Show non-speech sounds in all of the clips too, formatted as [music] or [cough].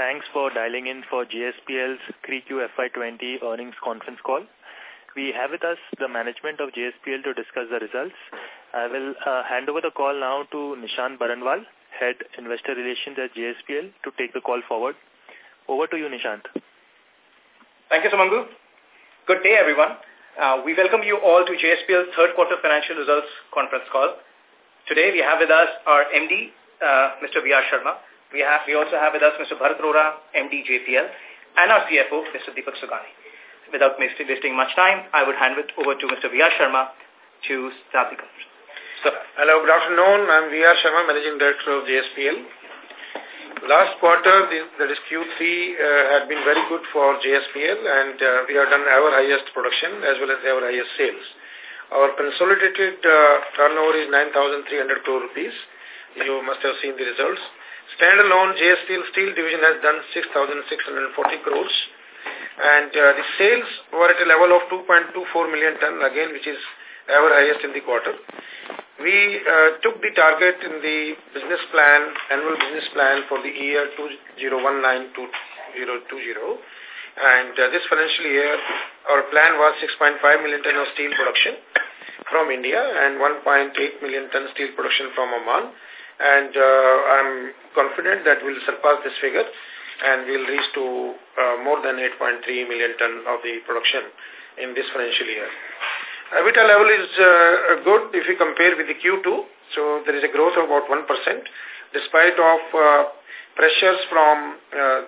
thanks for dialing in for JSPL's 3Q FY20 earnings conference call. We have with us the management of JSPL to discuss the results. I will uh, hand over the call now to Nishant Baranwal, Head Investor Relations at JSPL, to take the call forward. Over to you, Nishant. Thank you, Sumangu. Good day, everyone. Uh, we welcome you all to JSPL's third quarter financial results conference call. Today we have with us our MD, uh, Mr. V.R. Sharma. We, have, we also have with us Mr. Bharat Rohra, MD JPL, and our CFO, Mr. Deepak Sogani. Without wasting much time, I would hand it over to Mr. V.R. Sharma to start the conference. So, Hello, good afternoon. I'm V.R. Sharma, Managing Director of JSPL. Last quarter, that is Q3, uh, had been very good for JSPL and uh, we have done our highest production as well as our highest sales. Our consolidated uh, turnover is 9,300 crore rupees. You must have seen the results. Standalone JSPL Steel Division has done 6,640 crores. And uh, the sales were at a level of 2.24 million ton again which is our highest in the quarter. We uh, took the target in the business plan, annual business plan for the year 2019-2020 and uh, this financial year our plan was 6.5 million ton of steel production from India and 1.8 million ton steel production from Oman and uh, I'm confident that we'll surpass this figure and we'll reach to uh, more than 8.3 million ton of the production in this financial year. EBITDA level is uh, good if you compare with the Q2. So there is a growth of about 1% despite of uh, pressures from uh,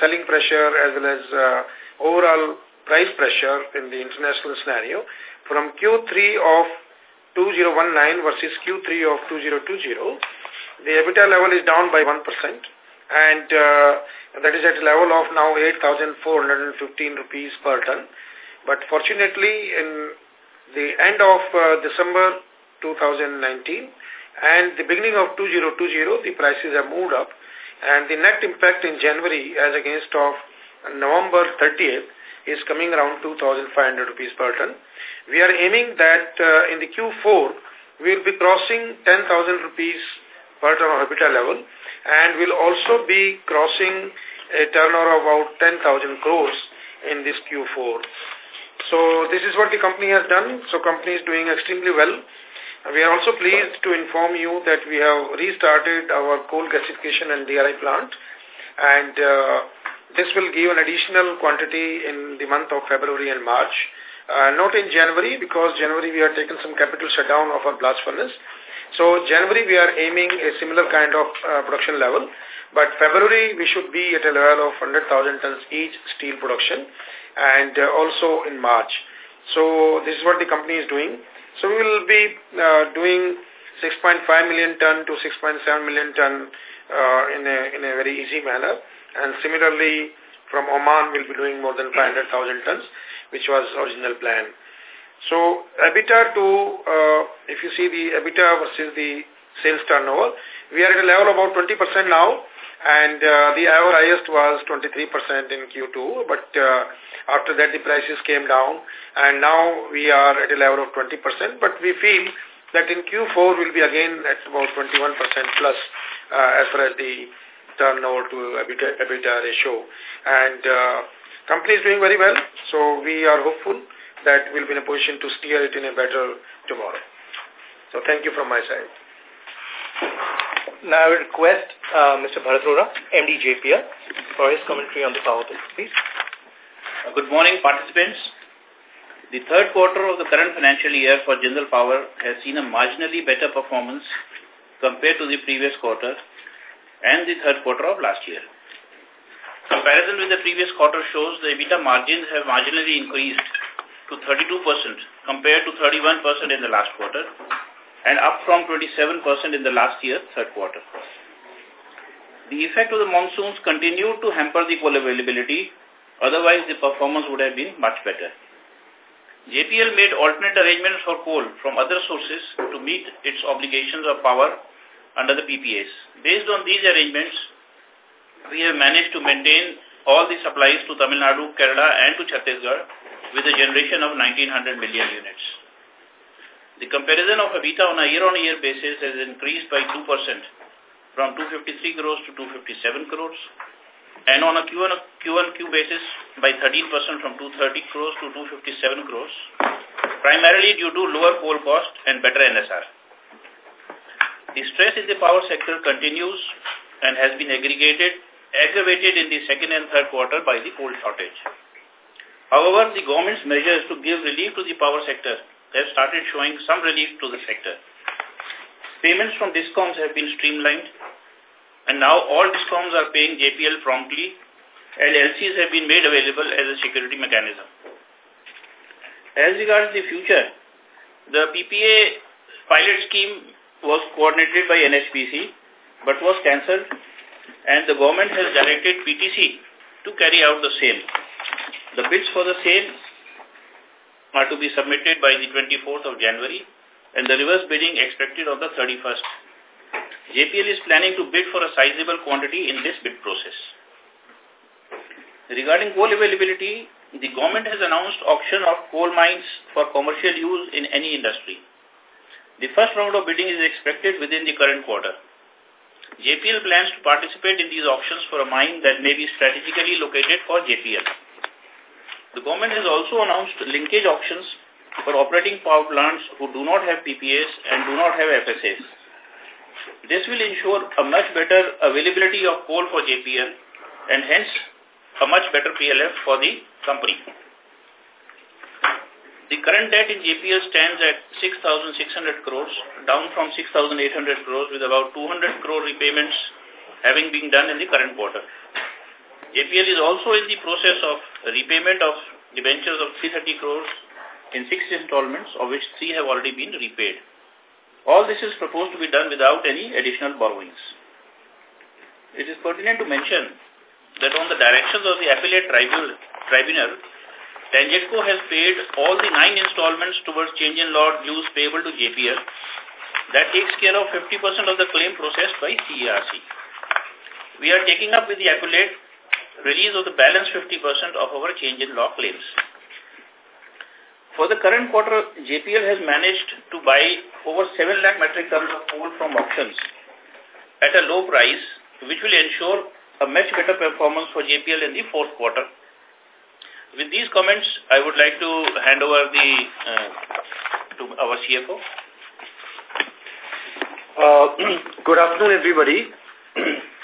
selling pressure as well as uh, overall price pressure in the international scenario. From Q3 of 2019 versus Q3 of 2020, the EBITDA level is down by 1% and uh, that is at a level of now 8,415 rupees per ton. But fortunately, in the end of uh, December 2019 and the beginning of 2020, the prices have moved up and the net impact in January as against of November 30th is coming around 2,500 rupees per ton. We are aiming that uh, in the Q4 we will be crossing 10,000 rupees per ton of level and will also be crossing a turnover of about 10,000 crores in this Q4. So this is what the company has done. So company is doing extremely well. We are also pleased to inform you that we have restarted our coal gasification and DRI plant and uh, this will give an additional quantity in the month of February and March. Uh, not in January because January we have taken some capital shutdown of our blast furnace. So January we are aiming a similar kind of uh, production level. But February we should be at a level of 100,000 tons each steel production and uh, also in March. So this is what the company is doing. So we will be uh, doing 6.5 million ton to 6.7 million ton uh, in, a, in a very easy manner. And similarly, from Oman, we'll be doing more than 500,000 tons, which was original plan. So EBITDA to, uh, if you see the EBITDA versus the sales turnover, we are at a level of about 20% now and uh, the our highest was 23% in Q2, but uh, after that the prices came down and now we are at a level of 20%, but we feel that in Q4 will be again at about 21% plus uh, as far as the turnover to EBITDA, EBITDA ratio. And uh, company is doing very well, so we are hopeful that we'll be in a position to steer it in a better tomorrow. So thank you from my side. Now I will request uh, Mr. Bharat Rohra, MD JPL, for his commentary on the power bill, please. Uh, good morning, participants. The third quarter of the current financial year for Jindal Power has seen a marginally better performance compared to the previous quarter and the third quarter of last year. Comparison with the previous quarter shows the EBITDA margins have marginally increased to 32% compared to 31% in the last quarter and up from 27% in the last year, third quarter. The effect of the monsoons continued to hamper the coal availability, otherwise the performance would have been much better. JPL made alternate arrangements for coal from other sources to meet its obligations of power under the PPAs. Based on these arrangements, we have managed to maintain all the supplies to Tamil Nadu, Kerala and to Chhattisgarh with a generation of 1900 million units. The comparison of EBITDA on a year-on-year -year basis has increased by 2% from 253 crores to 257 crores. and on a Q1Q basis by 13% from 230 crores to 257 crores, primarily due to lower coal cost and better NSR. The stress in the power sector continues and has been aggregated, aggravated in the second and third quarter by the coal shortage. However, the government's measures to give relief to the power sector have started showing some relief to the sector. Payments from DISCOMs have been streamlined and now all DISCOMs are paying JPL promptly and LCs have been made available as a security mechanism. As regards the future, the PPA pilot scheme was coordinated by NHPC but was cancelled and the government has directed PTC to carry out the same. The bids for the same are to be submitted by the 24th of January and the reverse bidding expected on the 31st. JPL is planning to bid for a sizable quantity in this bid process. Regarding coal availability, the government has announced auction of coal mines for commercial use in any industry. The first round of bidding is expected within the current quarter. JPL plans to participate in these auctions for a mine that may be strategically located for JPL. The government has also announced linkage auctions for operating power plants who do not have PPAs and do not have FSAs. This will ensure a much better availability of coal for JPL and hence a much better PLF for the company. The current debt in JPL stands at 6,600 crores, down from 6,800 crores with about 200 crore repayments having been done in the current quarter. JPL is also in the process of repayment of debentures of 330 crores in six installments, of which three have already been repaid. All this is proposed to be done without any additional borrowings. It is pertinent to mention that on the directions of the appellate tribunal, tribunal TANGEDCO has paid all the nine installments towards change in law dues payable to JPL. That takes care of 50% of the claim processed by CERC. We are taking up with the appellate release of the balance 50% of our change in law claims. For the current quarter, JPL has managed to buy over 7 lakh metric tons of coal from auctions at a low price, which will ensure a much better performance for JPL in the fourth quarter. With these comments, I would like to hand over the uh, to our CFO. Uh, [clears throat] good afternoon, everybody. [clears throat]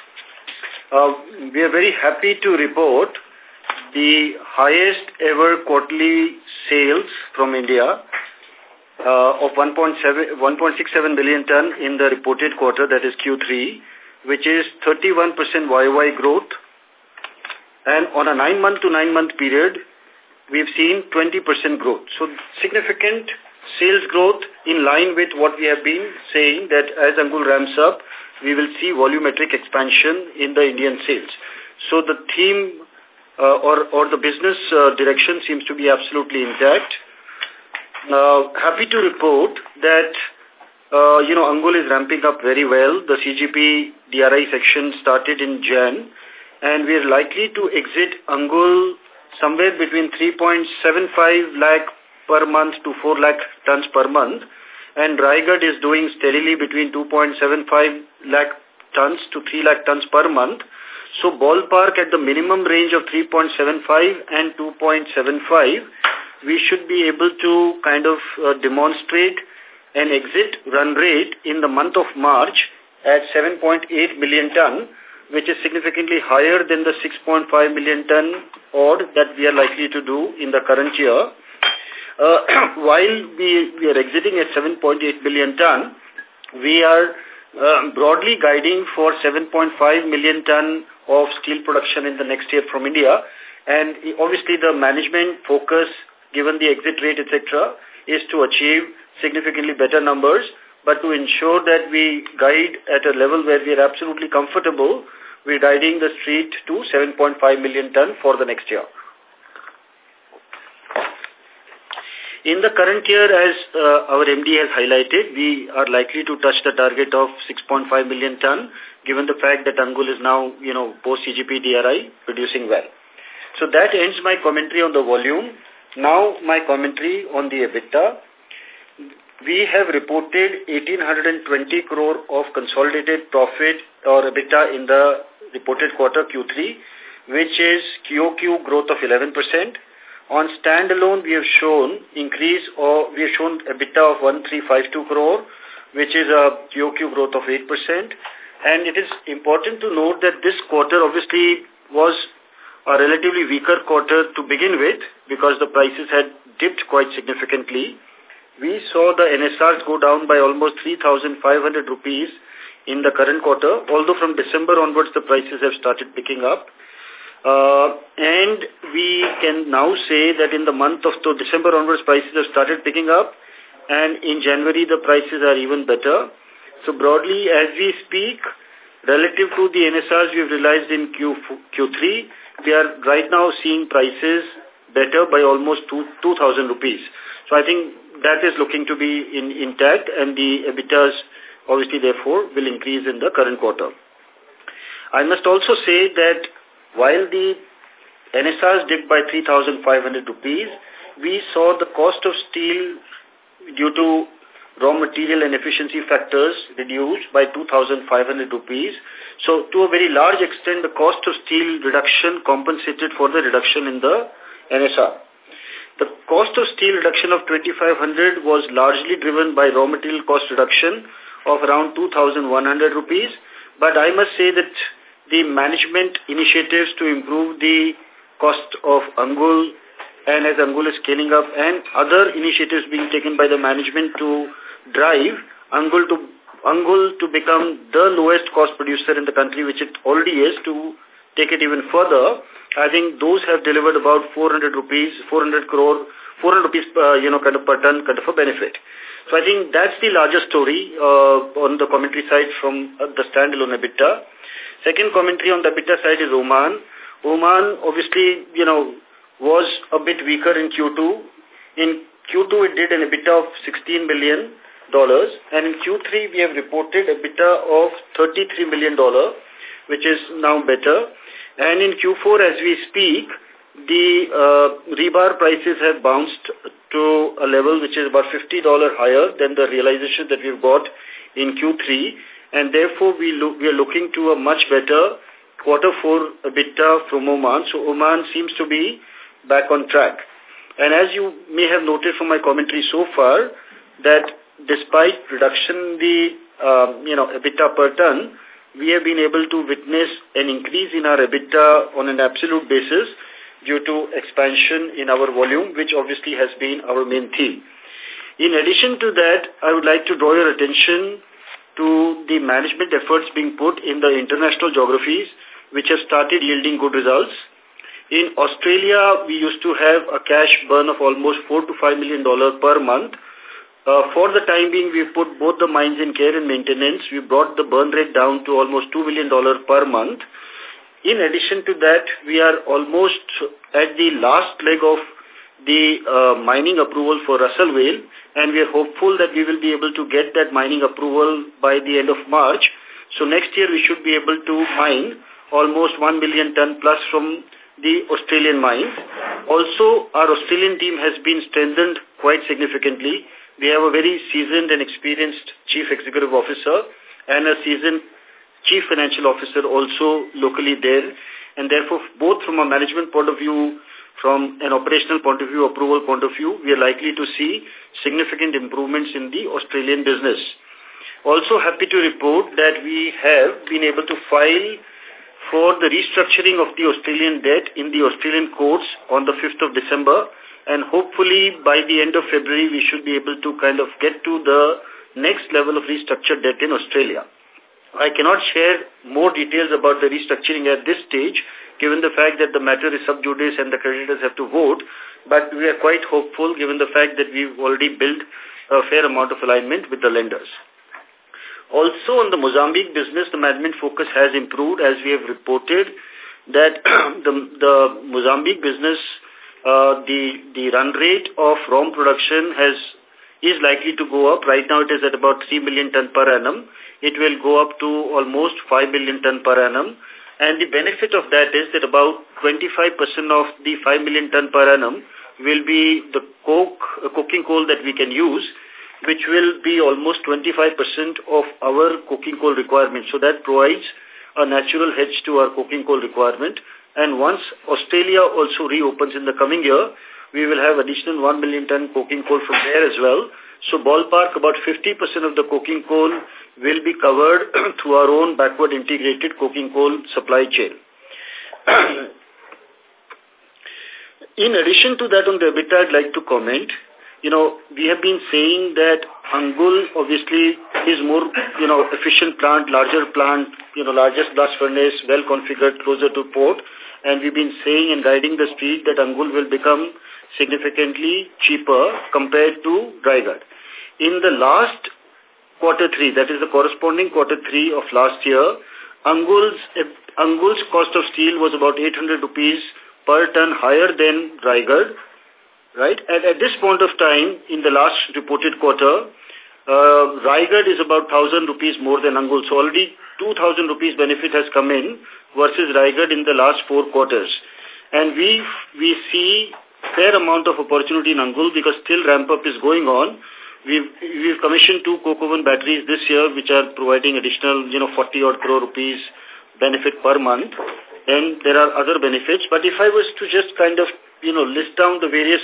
uh, we are very happy to report the highest ever quarterly sales from India uh, of 1.67 billion ton in the reported quarter, that is Q3, which is 31% YY growth and on a nine-month to nine-month period, we've seen 20% growth. So significant sales growth in line with what we have been saying that as Angul ramps up, we will see volumetric expansion in the Indian sales. So the theme uh, or, or the business uh, direction seems to be absolutely intact. Now, happy to report that, uh, you know, Angul is ramping up very well. The CGP DRI section started in Jan and we are likely to exit Angul somewhere between 3.75 lakh per month to 4 lakh tons per month and Raigad is doing steadily between 2.75 lakh tons to 3 lakh tons per month. So ballpark at the minimum range of 3.75 and 2.75, we should be able to kind of uh, demonstrate an exit run rate in the month of March at 7.8 million ton which is significantly higher than the 6.5 million ton odd that we are likely to do in the current year. Uh, [clears throat] while we, we are exiting at 7.8 million ton, we are uh, broadly guiding for 7.5 million ton of steel production in the next year from India. And obviously the management focus, given the exit rate, etc., is to achieve significantly better numbers. But to ensure that we guide at a level where we are absolutely comfortable, we're guiding the street to 7.5 million ton for the next year. In the current year, as uh, our MD has highlighted, we are likely to touch the target of 6.5 million ton, given the fact that Angul is now, you know, post-CGP DRI producing well. So that ends my commentary on the volume. Now my commentary on the EBITDA. We have reported 1820 crore of consolidated profit or EBITDA in the reported quarter Q3, which is QOQ growth of 11%. On standalone, we have shown increase or we have shown EBITDA of 1352 crore, which is a QOQ growth of 8%. And it is important to note that this quarter obviously was a relatively weaker quarter to begin with because the prices had dipped quite significantly. We saw the NSRs go down by almost 3,500 rupees in the current quarter, although from December onwards the prices have started picking up. Uh, and we can now say that in the month of December onwards prices have started picking up and in January the prices are even better. So broadly as we speak, relative to the NSRs we've realized in Q, Q3, we are right now seeing prices better by almost 2,000 rupees. So I think that is looking to be in, intact and the EBITDAs obviously therefore will increase in the current quarter. I must also say that while the NSRs dipped by 3,500 rupees, we saw the cost of steel due to raw material and efficiency factors reduced by 2,500 rupees. So to a very large extent, the cost of steel reduction compensated for the reduction in the NSR. The cost of steel reduction of 2,500 was largely driven by raw material cost reduction of around 2,100 rupees. But I must say that the management initiatives to improve the cost of Angul and as Angul is scaling up and other initiatives being taken by the management to drive Angul to Angul to become the lowest cost producer in the country, which it already is, to take it even further. I think those have delivered about 400 rupees, 400 crore, 400 rupees, uh, you know, kind of per ton kind of a benefit. So I think that's the largest story uh, on the commentary side from uh, the standalone EBITDA. Second commentary on the EBITDA side is Oman. Oman, obviously, you know, was a bit weaker in Q2. In Q2, it did an EBITDA of $16 million, and in Q3, we have reported EBITDA of $33 million, which is now better. And in Q4, as we speak, the uh, rebar prices have bounced to a level which is about $50 higher than the realization that we've got in Q3, and therefore we, look, we are looking to a much better quarter four EBITDA from Oman. So Oman seems to be back on track. And as you may have noted from my commentary so far, that despite reduction in the um, you know, EBITDA per ton, we have been able to witness an increase in our EBITDA on an absolute basis due to expansion in our volume, which obviously has been our main theme. In addition to that, I would like to draw your attention to the management efforts being put in the international geographies, which have started yielding good results. In Australia, we used to have a cash burn of almost 4 to $5 million per month. Uh, for the time being, we put both the mines in care and maintenance. We brought the burn rate down to almost $2 million per month. In addition to that, we are almost at the last leg of the uh, mining approval for Russell Vale, and we are hopeful that we will be able to get that mining approval by the end of March. So next year we should be able to mine almost 1 million ton plus from the Australian mines. Also, our Australian team has been strengthened quite significantly. We have a very seasoned and experienced chief executive officer and a seasoned chief financial officer also locally there. And therefore, both from a management point of view, from an operational point of view, approval point of view, we are likely to see significant improvements in the Australian business. Also happy to report that we have been able to file for the restructuring of the Australian debt in the Australian courts on the 5th of December and hopefully by the end of February we should be able to kind of get to the next level of restructured debt in Australia. I cannot share more details about the restructuring at this stage given the fact that the matter is sub judice and the creditors have to vote, but we are quite hopeful given the fact that we've already built a fair amount of alignment with the lenders. Also on the Mozambique business, the management focus has improved as we have reported that [clears throat] the, the Mozambique business, uh, the, the run rate of ROM production has is likely to go up. Right now it is at about 3 million ton per annum. It will go up to almost 5 million ton per annum. And the benefit of that is that about 25% of the 5 million ton per annum will be the coke, uh, coking coal that we can use which will be almost 25% of our coking coal requirement. So that provides a natural hedge to our coking coal requirement. And once Australia also reopens in the coming year, we will have additional 1 million ton coking coal from there as well. So ballpark about 50% of the coking coal will be covered [clears throat] through our own backward integrated coking coal supply chain. [clears throat] In addition to that on the EBITDA, I'd like to comment, you know, we have been saying that Angul obviously is more, you know, efficient plant, larger plant, you know, largest blast furnace, well configured, closer to port. And we've been saying and guiding the street that Angul will become significantly cheaper compared to Raigad. In the last quarter three, that is the corresponding quarter three of last year, Angul's, Angul's cost of steel was about 800 rupees per ton higher than Raigad right? And at this point of time, in the last reported quarter, uh, is about 1,000 rupees more than Angul. So already 2,000 rupees benefit has come in versus Raigad in the last four quarters. And we, we see fair amount of opportunity in Angul because still ramp up is going on. We've, we've commissioned two coke oven batteries this year which are providing additional, you know, 40 odd crore rupees benefit per month. And there are other benefits. But if I was to just kind of you know, list down the various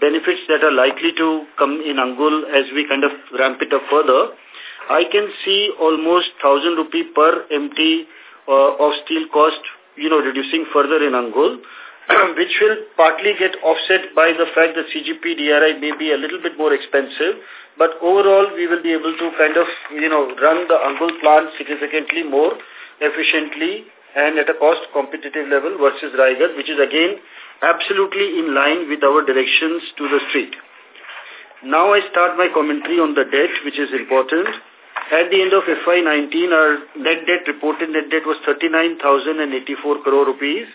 benefits that are likely to come in Angul as we kind of ramp it up further, I can see almost 1000 rupee per MT uh, of steel cost, you know, reducing further in Angul, [clears throat] which will partly get offset by the fact that CGP DRI may be a little bit more expensive, but overall we will be able to kind of, you know, run the Angul plant significantly more efficiently and at a cost competitive level versus Raigad, which is again absolutely in line with our directions to the street. Now I start my commentary on the debt, which is important. At the end of FY19, our net debt, reported net debt was 39,084 crore rupees.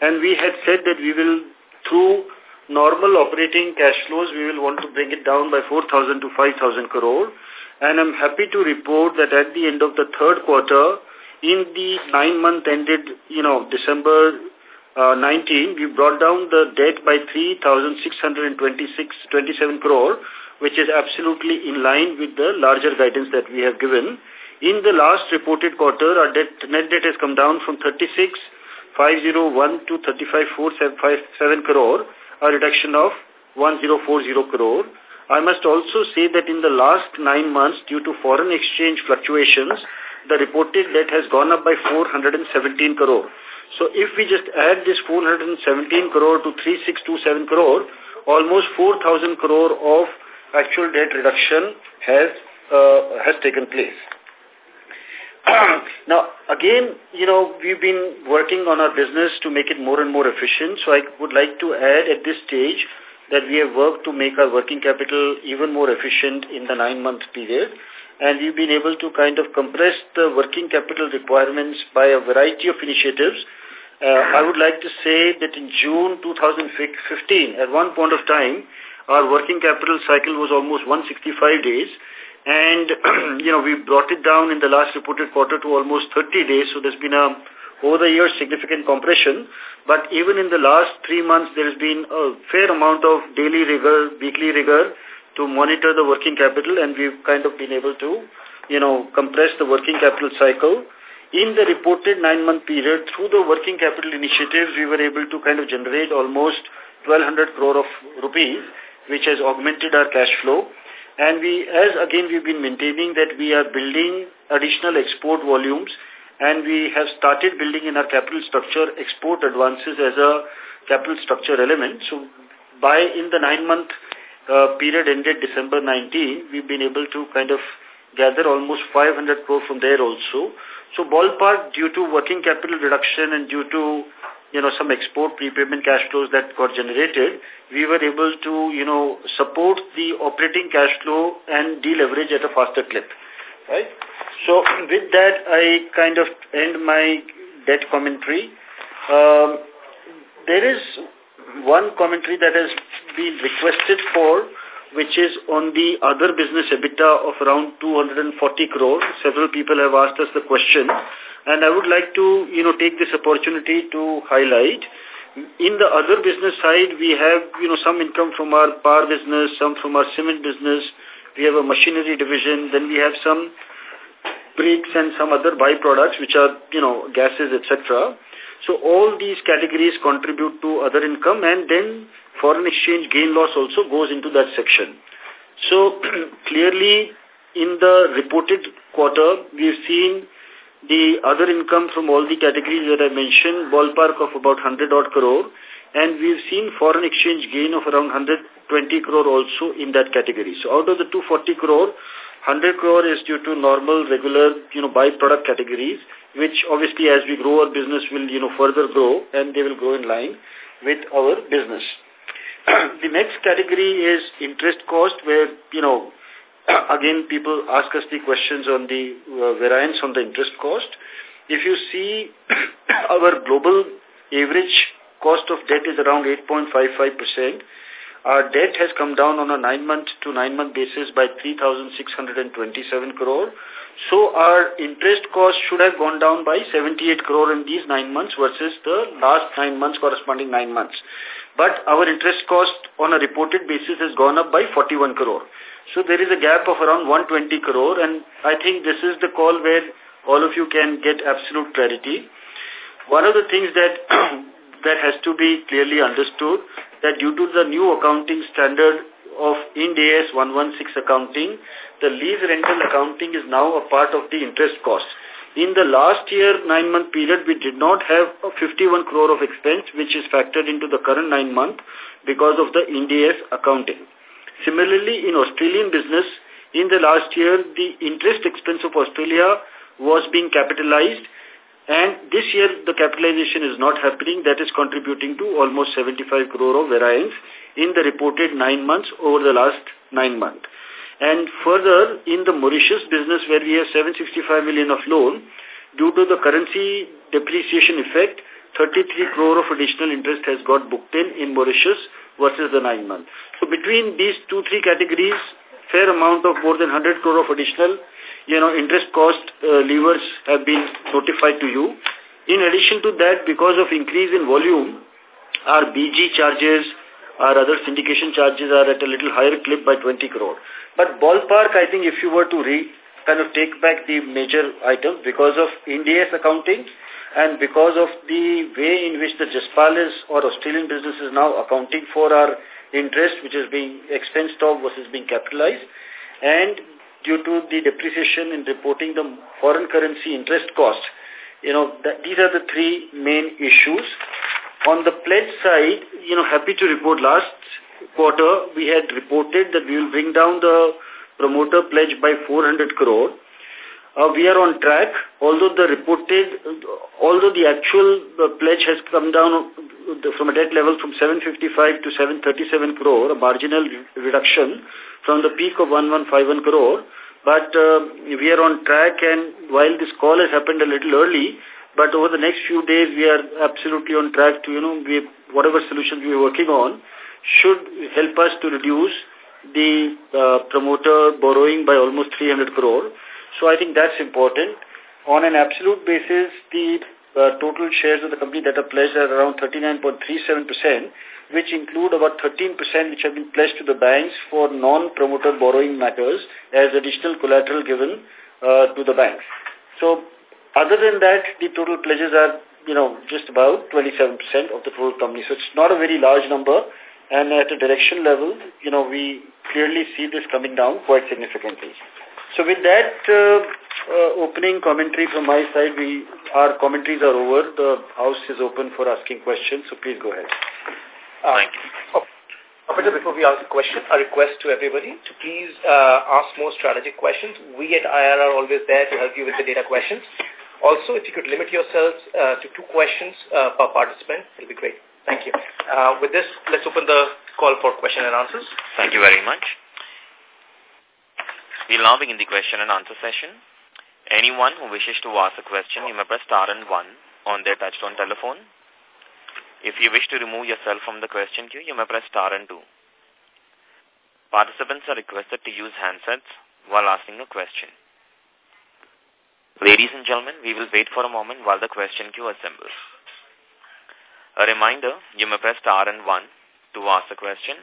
And we had said that we will, through normal operating cash flows, we will want to bring it down by 4,000 to 5,000 crore. And I'm happy to report that at the end of the third quarter, in the nine-month ended, you know, December uh, 19, we brought down the debt by 3,626, crore, which is absolutely in line with the larger guidance that we have given. In the last reported quarter, our debt, net debt has come down from 36,501 to 35,457 crore, a reduction of 1,040 crore. I must also say that in the last nine months, due to foreign exchange fluctuations, the reported debt has gone up by 417 crore. So if we just add this 417 crore to 3627 crore, almost 4,000 crore of actual debt reduction has uh, has taken place. [coughs] now, again, you know, we've been working on our business to make it more and more efficient. So I would like to add at this stage that we have worked to make our working capital even more efficient in the nine-month period. And we've been able to kind of compress the working capital requirements by a variety of initiatives uh, I would like to say that in June 2015, at one point of time, our working capital cycle was almost 165 days. And, [clears throat] you know, we brought it down in the last reported quarter to almost 30 days. So there's been a, over the years, significant compression. But even in the last three months, there has been a fair amount of daily rigor, weekly rigor to monitor the working capital. And we've kind of been able to, you know, compress the working capital cycle in the reported nine-month period, through the working capital initiatives, we were able to kind of generate almost 1,200 crore of rupees, which has augmented our cash flow. And we, as again, we've been maintaining that we are building additional export volumes and we have started building in our capital structure export advances as a capital structure element. So by in the nine-month uh, period ended December 19, we've been able to kind of gather almost 500 crore from there also. So ballpark, due to working capital reduction and due to, you know, some export prepayment cash flows that got generated, we were able to, you know, support the operating cash flow and deleverage at a faster clip, right? So with that, I kind of end my debt commentary. Um, there is one commentary that has been requested for which is on the other business EBITDA of around 240 crore. Several people have asked us the question, and I would like to, you know, take this opportunity to highlight. In the other business side, we have, you know, some income from our power business, some from our cement business. We have a machinery division. Then we have some bricks and some other byproducts, which are, you know, gases, etc. So all these categories contribute to other income and then foreign exchange gain loss also goes into that section. So [clears throat] clearly in the reported quarter, we've seen the other income from all the categories that I mentioned, ballpark of about 100 odd crore, and we've seen foreign exchange gain of around 120 crore also in that category. So out of the 240 crore, 100 crore is due to normal, regular, you know, by-product categories, which obviously as we grow our business will, you know, further grow and they will grow in line with our business. The next category is interest cost where, you know, [clears throat] again, people ask us the questions on the uh, variance on the interest cost. If you see [clears throat] our global average cost of debt is around 8.55%. Our debt has come down on a nine-month to nine-month basis by 3,627 crore. So our interest cost should have gone down by 78 crore in these nine months versus the last nine months corresponding nine months. But our interest cost on a reported basis has gone up by 41 crore. So there is a gap of around 120 crore and I think this is the call where all of you can get absolute clarity. One of the things that [clears throat] that has to be clearly understood that due to the new accounting standard of Ind AS 116 accounting, the lease rental accounting is now a part of the interest cost. In the last year nine-month period, we did not have a 51 crore of expense, which is factored into the current nine month because of the Ind AS accounting. Similarly, in Australian business, in the last year, the interest expense of Australia was being capitalized and this year, the capitalization is not happening. That is contributing to almost 75 crore of variance in the reported nine months over the last nine months. And further, in the Mauritius business where we have 765 million of loan, due to the currency depreciation effect, 33 crore of additional interest has got booked in in Mauritius versus the nine months. So between these two, three categories, fair amount of more than 100 crore of additional you know, interest cost uh, levers have been notified to you. In addition to that, because of increase in volume, our BG charges, our other syndication charges are at a little higher clip by 20 crore. But ballpark, I think if you were to re kind of take back the major items because of Ind AS accounting and because of the way in which the Jaspalis or Australian business is now accounting for our interest, which is being expensed off versus being capitalized, and due to the depreciation in reporting the foreign currency interest cost. You know, that, these are the three main issues. On the pledge side, you know, happy to report last quarter we had reported that we will bring down the promoter pledge by 400 crore. Uh, we are on track, although the reported, although the actual uh, pledge has come down from a debt level from 755 to 737 crore, a marginal reduction from the peak of 1151 crore. But uh, we are on track and while this call has happened a little early, but over the next few days we are absolutely on track to, you know, we, whatever solutions we are working on should help us to reduce the uh, promoter borrowing by almost 300 crore. So I think that's important. On an absolute basis, the uh, total shares of the company that are pledged are around 39.37%, which include about 13% which have been pledged to the banks for non-promoter borrowing matters as additional collateral given uh, to the banks. So other than that, the total pledges are, you know, just about 27% of the total company. So it's not a very large number. And at a direction level, you know, we clearly see this coming down quite significantly. So with that uh, uh, opening commentary from my side, we our commentaries are over. The house is open for asking questions, so please go ahead. Uh, Thank you. Oh, before we ask a question, a request to everybody to please uh, ask more strategic questions. We at IR are always there to help you with the data questions. Also, if you could limit yourselves uh, to two questions uh, per participant, it will be great. Thank you. Uh, with this, let's open the call for question and answers. Thank you very much. We'll now begin the question and answer session. Anyone who wishes to ask a question, you may press star and one on their touchtone telephone. If you wish to remove yourself from the question queue, you may press star and two. Participants are requested to use handsets while asking a question. Ladies and gentlemen, we will wait for a moment while the question queue assembles. A reminder, you may press star and one to ask a question.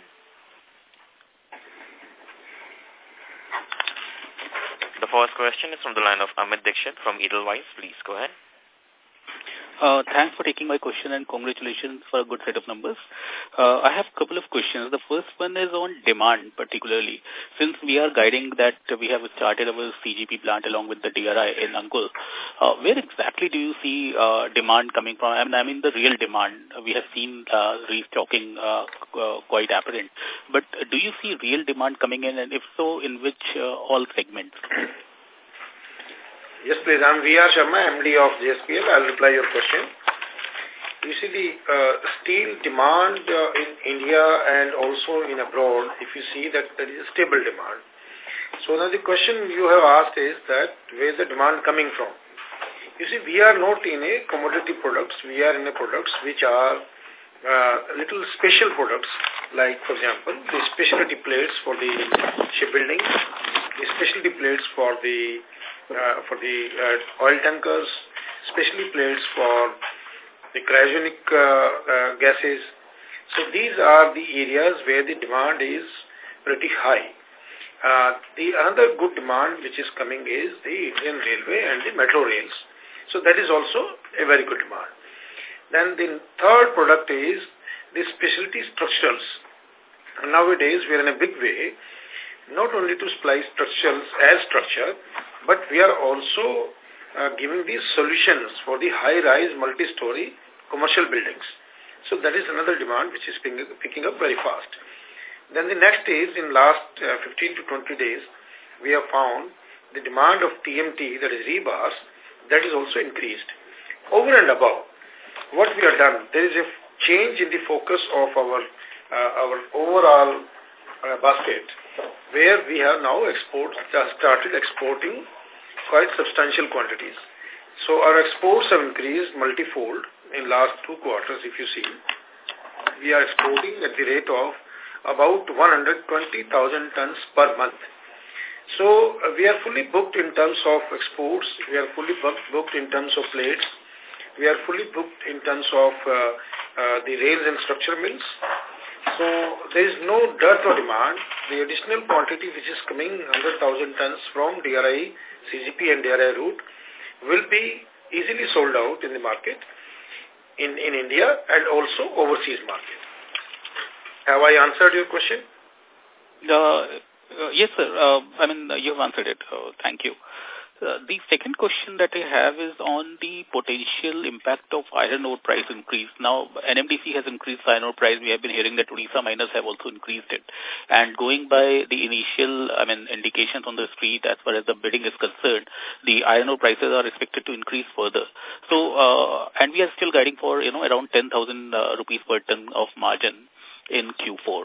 The first question is from the line of Amit Dixit from Edelweiss. Please go ahead. Uh, thanks for taking my question and congratulations for a good set of numbers. Uh, I have a couple of questions. The first one is on demand particularly. Since we are guiding that we have started our CGP plant along with the DRI in Angul, uh, where exactly do you see uh, demand coming from? I mean, I mean the real demand. We have seen uh, restocking uh, uh, quite apparent. But do you see real demand coming in and if so, in which uh, all segments? Yes, please. I'm V.R. Sharma, MD of JSPL. I'll reply your question. You see the uh, steel demand uh, in India and also in abroad, if you see that there is a stable demand. So now the question you have asked is that where is the demand coming from? You see, we are not in a commodity products. We are in a products which are uh, little special products, like, for example, the specialty plates for the shipbuilding, the specialty plates for the uh, for the uh, oil tankers, especially plates for the cryogenic uh, uh, gases. So these are the areas where the demand is pretty high. Uh, the another good demand which is coming is the Indian Railway and the metro rails. So that is also a very good demand. Then the third product is the specialty structures. Nowadays we are in a big way not only to splice structurals as structure, but we are also uh, giving these solutions for the high-rise multi-story commercial buildings. So that is another demand which is picking up very fast. Then the next is in last uh, 15 to 20 days, we have found the demand of TMT, that is rebars, that is also increased. Over and above, what we have done, there is a change in the focus of our uh, our overall uh, basket, where we have now export, started exporting quite substantial quantities. So our exports have increased multifold in last two quarters, if you see. We are exporting at the rate of about 120,000 tons per month. So uh, we are fully booked in terms of exports. We are fully booked in terms of plates. We are fully booked in terms of uh, uh, the rails and structure mills. So there is no dearth of demand. The additional quantity which is coming 100,000 tons from DRI, CGP and DRI route will be easily sold out in the market in, in India and also overseas market. Have I answered your question? Uh, uh, yes, sir. Uh, I mean, you have answered it. Uh, thank you. Uh, the second question that I have is on the potential impact of iron ore price increase. Now, NMDC has increased iron ore price. We have been hearing that Odisha miners have also increased it. And going by the initial, I mean, indications on the street as far as the bidding is concerned, the iron ore prices are expected to increase further. So, uh, and we are still guiding for, you know, around 10,000 uh, rupees per ton of margin in Q4.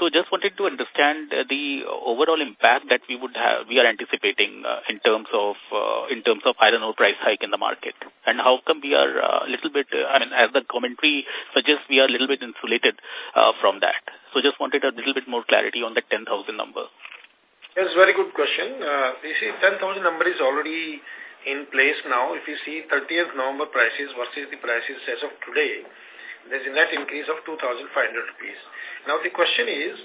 So just wanted to understand the overall impact that we would have, we are anticipating uh, in terms of uh, in terms of iron ore price hike in the market, and how come we are a uh, little bit, uh, I mean, as the commentary suggests, we are a little bit insulated uh, from that. So just wanted a little bit more clarity on the 10,000 number. Yes, very good question. Uh, you see, 10,000 number is already in place now. If you see 30th November prices versus the prices as of today, there's a net increase of 2,500 rupees. Now the question is,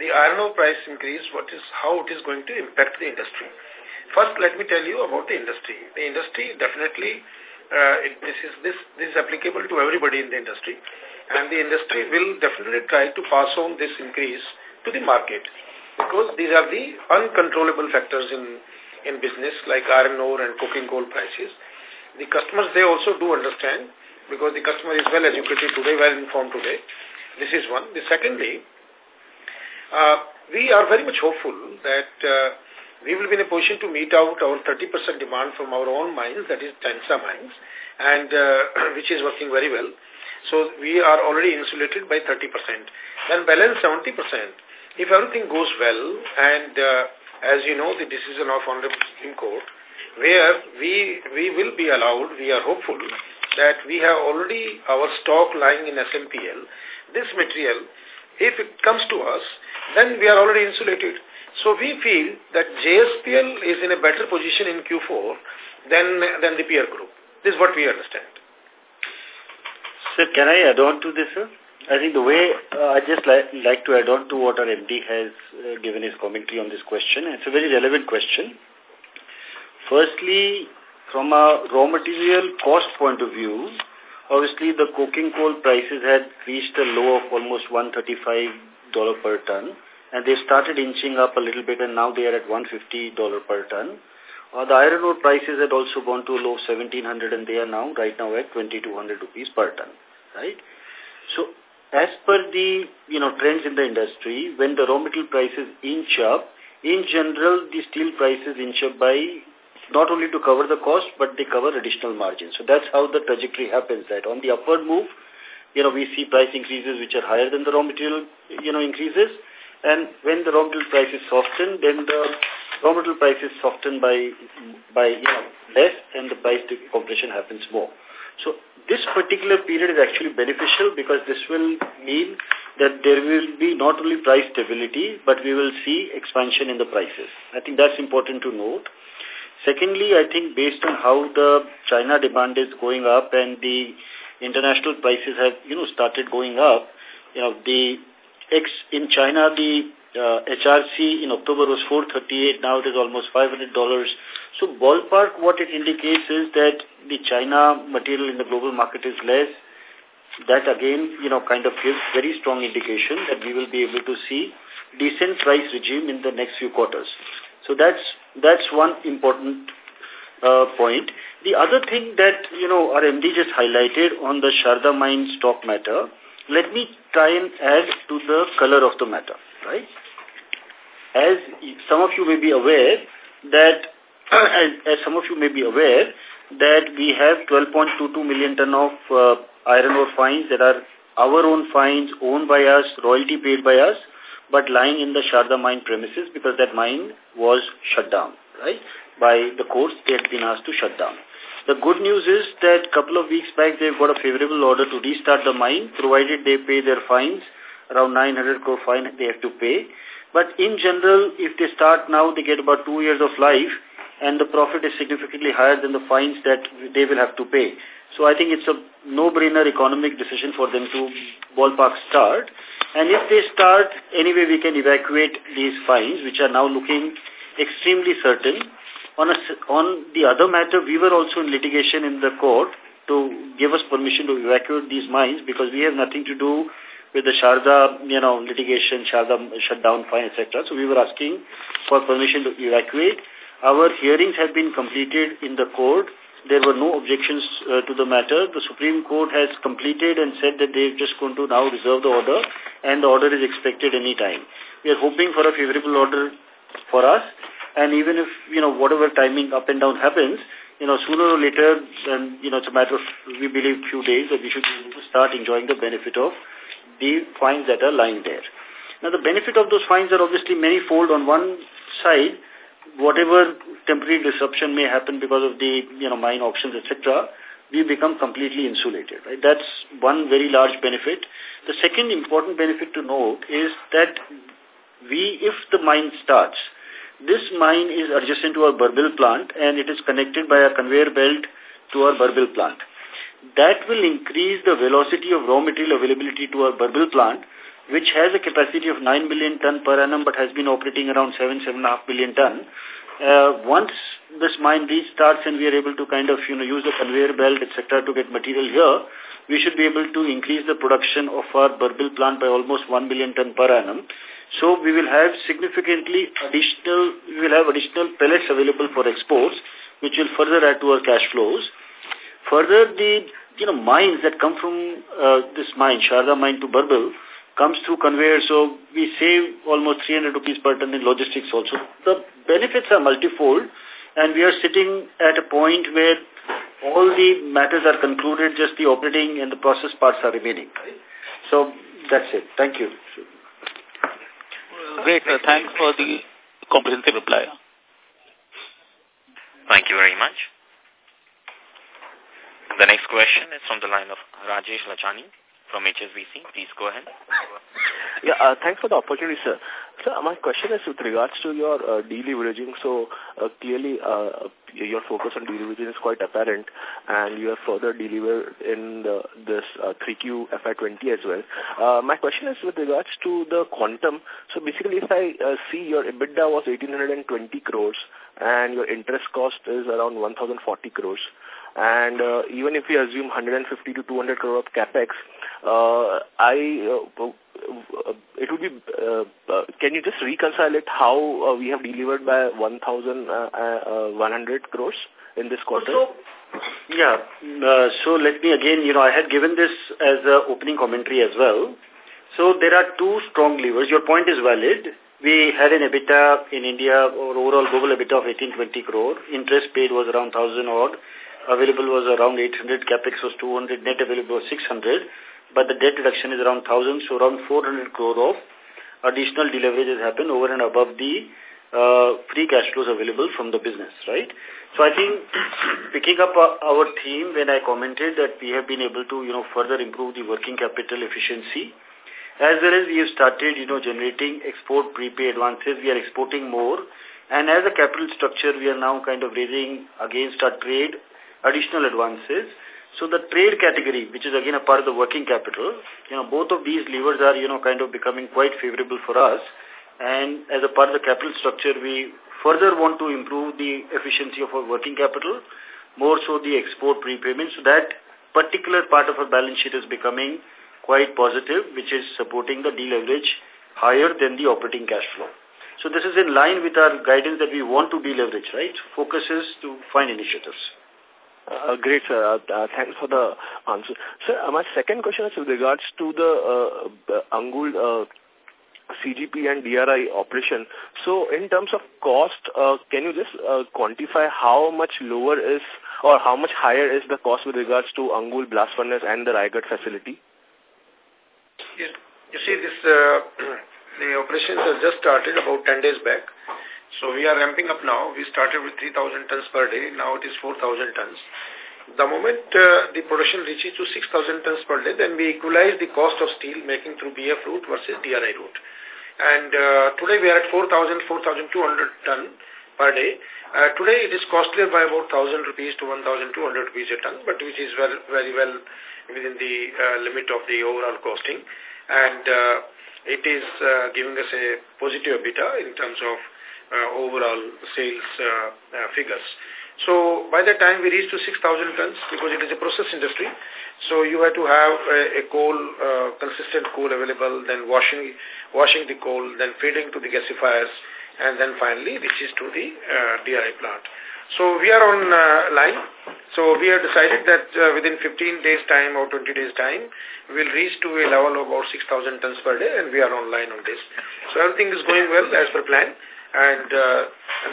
the iron ore price increase, what is how it is going to impact the industry. First, let me tell you about the industry. The industry definitely, uh, it, this is this this is applicable to everybody in the industry, and the industry will definitely try to pass on this increase to the market because these are the uncontrollable factors in in business like iron ore and coking coal prices. The customers they also do understand because the customer is well educated today, well informed today. This is one. The secondly, uh, we are very much hopeful that uh, we will be in a position to meet out our 30% demand from our own mines, that is Tensa mines, and uh, [clears throat] which is working very well. So we are already insulated by 30%. Then balance 70%. If everything goes well, and uh, as you know, the decision of Honorable Supreme Court, where we we will be allowed, we are hopeful that we have already our stock lying in SMPL. This material, if it comes to us, then we are already insulated. So we feel that JSPL is in a better position in Q4 than, than the peer group. This is what we understand. Sir, can I add on to this, sir? I think the way uh, I just like, like to add on to what our MD has uh, given his commentary on this question. It's a very relevant question. Firstly, from a raw material cost point of view, obviously the coking coal prices had reached a low of almost $135 per ton and they started inching up a little bit and now they are at $150 per ton. Uh, the iron ore prices had also gone to a low of 1700 and they are now right now at 2200 rupees per ton, right? So as per the you know trends in the industry, when the raw material prices inch up, in general the steel prices inch up by not only to cover the cost, but they cover additional margins. So that's how the trajectory happens, that on the upward move, you know, we see price increases which are higher than the raw material, you know, increases. And when the raw material prices soften, then the raw material prices soften by, by you know, less and the price compression happens more. So this particular period is actually beneficial because this will mean that there will be not only price stability, but we will see expansion in the prices. I think that's important to note. Secondly, I think based on how the China demand is going up and the international prices have, you know, started going up, you know, the X in China, the uh, HRC in October was 438, now it is almost $500. So ballpark, what it indicates is that the China material in the global market is less. That again, you know, kind of gives very strong indication that we will be able to see decent price regime in the next few quarters. So that's that's one important uh, point. The other thing that, you know, our MD just highlighted on the Sharda mine stock matter, let me try and add to the color of the matter, right? As some of you may be aware that, [clears throat] as, as some of you may be aware, that we have 12.22 million ton of uh, iron ore fines that are our own fines owned by us, royalty paid by us, but lying in the Sharda mine premises because that mine was shut down, right? By the courts, they had been asked to shut down. The good news is that a couple of weeks back, they've got a favorable order to restart the mine, provided they pay their fines, around 900 crore fine they have to pay. But in general, if they start now, they get about two years of life, and the profit is significantly higher than the fines that they will have to pay. So I think it's a no-brainer economic decision for them to ballpark start. And if they start, anyway, we can evacuate these fines, which are now looking extremely certain. On, a, on the other matter, we were also in litigation in the court to give us permission to evacuate these mines because we have nothing to do with the Sharda, you know, litigation, Sharda shutdown fine, etc. So we were asking for permission to evacuate. Our hearings have been completed in the court there were no objections uh, to the matter. The Supreme Court has completed and said that they're just going to now reserve the order and the order is expected any time. We are hoping for a favorable order for us and even if, you know, whatever timing up and down happens, you know, sooner or later, then, you know, it's a matter of, we believe, few days that we should start enjoying the benefit of the fines that are lying there. Now, the benefit of those fines are obviously many-fold. On one side, whatever temporary disruption may happen because of the you know mine auctions, etc., we become completely insulated. Right? That's one very large benefit. The second important benefit to note is that we, if the mine starts, this mine is adjacent to our Barbil plant and it is connected by a conveyor belt to our Barbil plant. That will increase the velocity of raw material availability to our Barbil plant which has a capacity of 9 million ton per annum but has been operating around 7, 7.5 million ton. Uh, once this mine restarts and we are able to kind of, you know, use the conveyor belt, etc., to get material here, we should be able to increase the production of our Barbil plant by almost 1 million ton per annum. So we will have significantly additional, we will have additional pellets available for exports, which will further add to our cash flows. Further, the, you know, mines that come from uh, this mine, Sharda mine to Barbil, comes through conveyor, so we save almost 300 rupees per ton in logistics also. The benefits are multifold, and we are sitting at a point where all the matters are concluded, just the operating and the process parts are remaining. So that's it. Thank you. Great. Uh, thanks for the comprehensive reply. Thank you very much. The next question is from the line of Rajesh Lachani from HSBC. Please go ahead. Yeah, uh, thanks for the opportunity, sir. So my question is with regards to your uh, deleveraging. So uh, clearly uh, your focus on deleveraging is quite apparent and you have further delivered in the, this uh, 3Q FY20 as well. Uh, my question is with regards to the quantum. So basically if I uh, see your EBITDA was 1820 crores and your interest cost is around 1040 crores. And uh, even if we assume 150 to 200 crore of capex, uh, I uh, uh, it would be. Uh, uh, can you just reconcile it? How uh, we have delivered by 1,100 uh, crores in this quarter? So, yeah. Uh, so let me again. You know, I had given this as an opening commentary as well. So there are two strong levers. Your point is valid. We had an EBITDA in India, or overall global EBITDA of 1820 crore. Interest paid was around 1,000 odd. Available was around 800. Capex was 200. Net available was 600. But the debt reduction is around 1,000. So around 400 crore of additional deleverage has happened over and above the uh, free cash flows available from the business, right? So I think [clears throat] picking up our theme when I commented that we have been able to, you know, further improve the working capital efficiency, as well as we have started, you know, generating export prepay advances. We are exporting more. And as a capital structure, we are now kind of raising against our trade additional advances. So the trade category, which is again a part of the working capital, you know, both of these levers are, you know, kind of becoming quite favorable for us. And as a part of the capital structure, we further want to improve the efficiency of our working capital, more so the export prepayment. So that particular part of our balance sheet is becoming quite positive, which is supporting the deleverage higher than the operating cash flow. So this is in line with our guidance that we want to deleverage, right? Focus is to find initiatives. Uh, great, sir. Uh, uh, thanks for the answer. Sir, uh, my second question is with regards to the uh, Angul uh, CGP and DRI operation. So in terms of cost, uh, can you just uh, quantify how much lower is or how much higher is the cost with regards to Angul blast furnace and the Raigarh facility? You, you see, this uh, [clears throat] the operations have just started about 10 days back. So we are ramping up now. We started with 3,000 tons per day. Now it is 4,000 tons. The moment uh, the production reaches to 6,000 tons per day, then we equalize the cost of steel making through BF route versus DRI route. And uh, today we are at 4,000, 4,200 ton per day. Uh, today it is costlier by about 1,000 rupees to 1,200 rupees a ton, but which is well, very well within the uh, limit of the overall costing. And uh, it is uh, giving us a positive EBITDA in terms of overall sales uh, uh, figures. So by the time we reach to 6,000 tons, because it is a process industry, so you have to have a, a coal, uh, consistent coal available, then washing, washing the coal, then feeding to the gasifiers, and then finally reaches to the uh, DRI plant. So we are on uh, line. So we have decided that uh, within 15 days time or 20 days time, we'll reach to a level of about 6,000 tons per day and we are on line on this. So everything is going well as per plan and uh,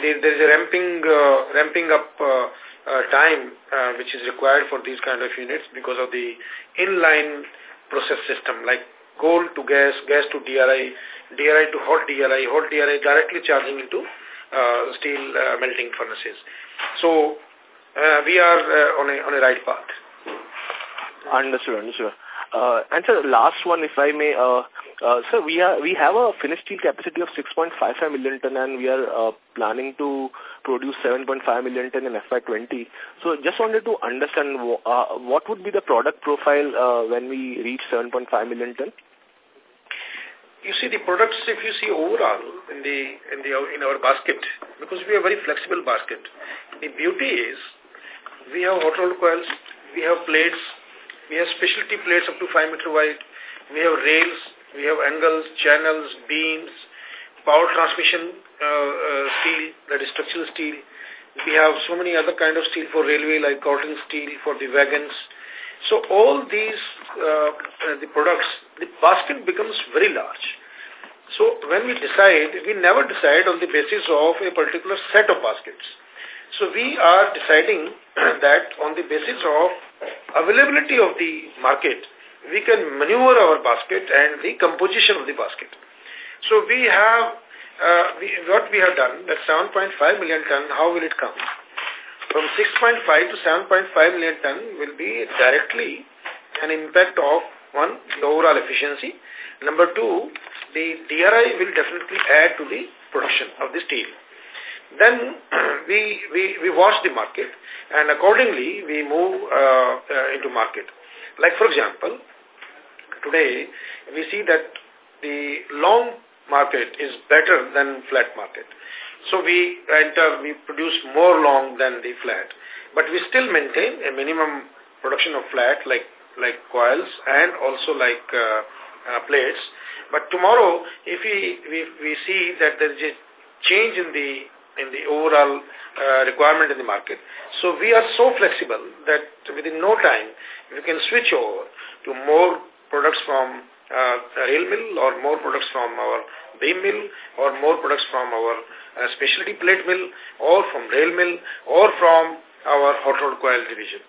there, is a ramping, uh, ramping up uh, time which is required for these kind of units because of the inline process system like coal to gas, gas to DRI, DRI to hot DRI, hot DRI directly charging into uh, steel uh, melting furnaces. So uh, we are on, a, on a right path. Understood, understood. Uh, and sir, last one, if I may, uh, uh, sir, we are we have a finished steel capacity of 6.55 million ton, and we are uh, planning to produce 7.5 million ton in FY20. So, just wanted to understand uh, what would be the product profile uh, when we reach 7.5 million ton. You see the products, if you see overall in the in the in our basket, because we are very flexible basket. The beauty is we have hot rolled coils, we have plates, we have specialty plates up to 5 meter wide, we have rails, we have angles, channels, beams, power transmission uh, uh, steel, that is structural steel. We have so many other kind of steel for railway like Corten steel for the wagons. So all these, uh, uh, the products, the basket becomes very large. So when we decide, we never decide on the basis of a particular set of baskets. So we are deciding [clears throat] that on the basis of availability of the market, we can maneuver our basket and the composition of the basket. So we have, uh, we, what we have done, that 7.5 million ton, how will it come? From 6.5 to 7.5 million ton will be directly an impact of, one, the overall efficiency. Number two, the DRI will definitely add to the production of the steel. Then [clears throat] we, we, we watch the market and accordingly we move uh, uh, into market. Like for example, today we see that the long market is better than flat market. So we enter, we produce more long than the flat. But we still maintain a minimum production of flat like, like coils and also like uh, uh, plates. But tomorrow, if we, we, we see that there is a change in the in the overall uh, requirement in the market. So we are so flexible that within no time we can switch over to more products from uh, rail mill or more products from our beam mill or more products from our uh, specialty plate mill or from rail mill or from our hot rolled coil division.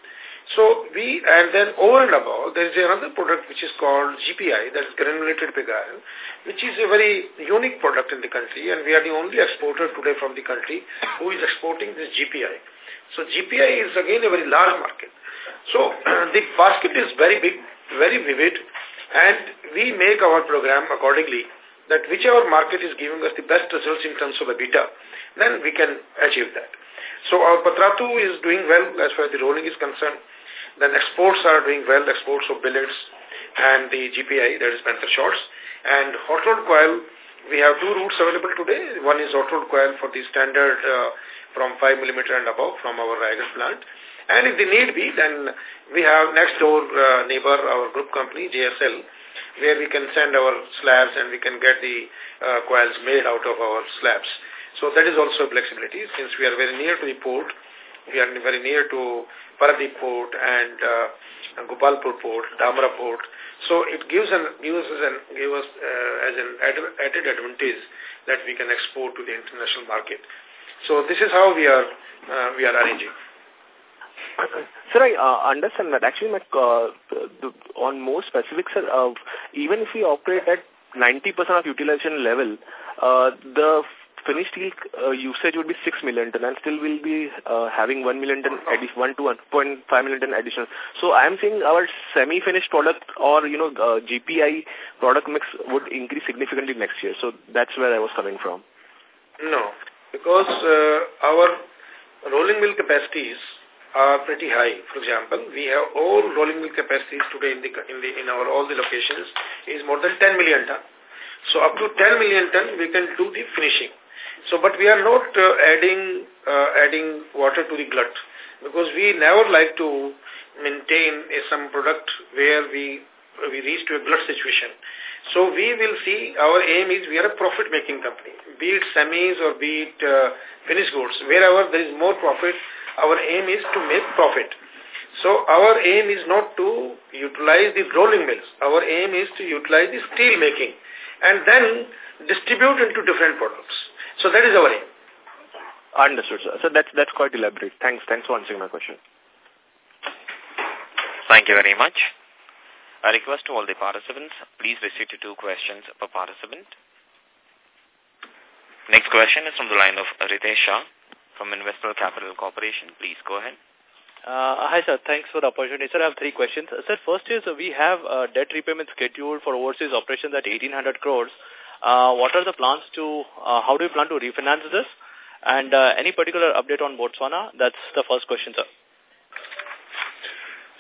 So we, and then over and above, there is another product which is called GPI, that is granulated pig iron, which is a very unique product in the country, and we are the only exporter today from the country who is exporting this GPI. So GPI is again a very large market. So [clears throat] the basket is very big, very vivid, and we make our program accordingly that whichever market is giving us the best results in terms of EBITDA, then we can achieve that. So our Patratu is doing well as far as the rolling is concerned. Then exports are doing well, exports of billets and the GPI, that is Panther shorts. And hot rolled coil, we have two routes available today. One is hot rolled coil for the standard uh, from 5 millimeter and above from our Raigarh plant. And if the need be, then we have next door uh, neighbor, our group company, JSL, where we can send our slabs and we can get the uh, coils made out of our slabs. So that is also a flexibility since we are very near to the port. We are very near to Paradip port and uh, Gopalpur port, Dhamra port. So it gives an gives us an us uh, as an added, added advantage that we can export to the international market. So this is how we are uh, we are arranging. Sir, I uh, understand that. Actually, my, uh, on more specifics, sir, uh, even if we operate at 90% of utilization level, uh, the finished steel uh, usage would be 6 million ton and still we'll be uh, having 1 million ton addition, 1 to 1.5 million ton additional. So I am saying our semi-finished product or, you know, uh, GPI product mix would increase significantly next year. So that's where I was coming from. No, because uh, our rolling mill capacities are pretty high. For example, we have all rolling mill capacities today in the in the in our all the locations is more than 10 million ton. So up to 10 million ton we can do the finishing. So, but we are not uh, adding uh, adding water to the glut because we never like to maintain some product where we we reach to a glut situation. So we will see, our aim is we are a profit-making company, be it semis or be it uh, finished goods. Wherever there is more profit, our aim is to make profit. So our aim is not to utilize the rolling mills. Our aim is to utilize the steel making and then distribute into different products. So that is our aim. Understood, sir. So that's, that's quite elaborate. Thanks. Thanks for answering my question. Thank you very much. A request to all the participants, please restrict to two questions per participant. Next question is from the line of Ritesh Shah from Investec Capital Corporation. Please go ahead. Uh, hi, sir. Thanks for the opportunity. Sir, I have three questions. Sir, first is uh, we have uh, debt repayment scheduled for overseas operations at 1800 crores. Uh, what are the plans to, uh, how do you plan to refinance this? And uh, any particular update on Botswana? That's the first question, sir.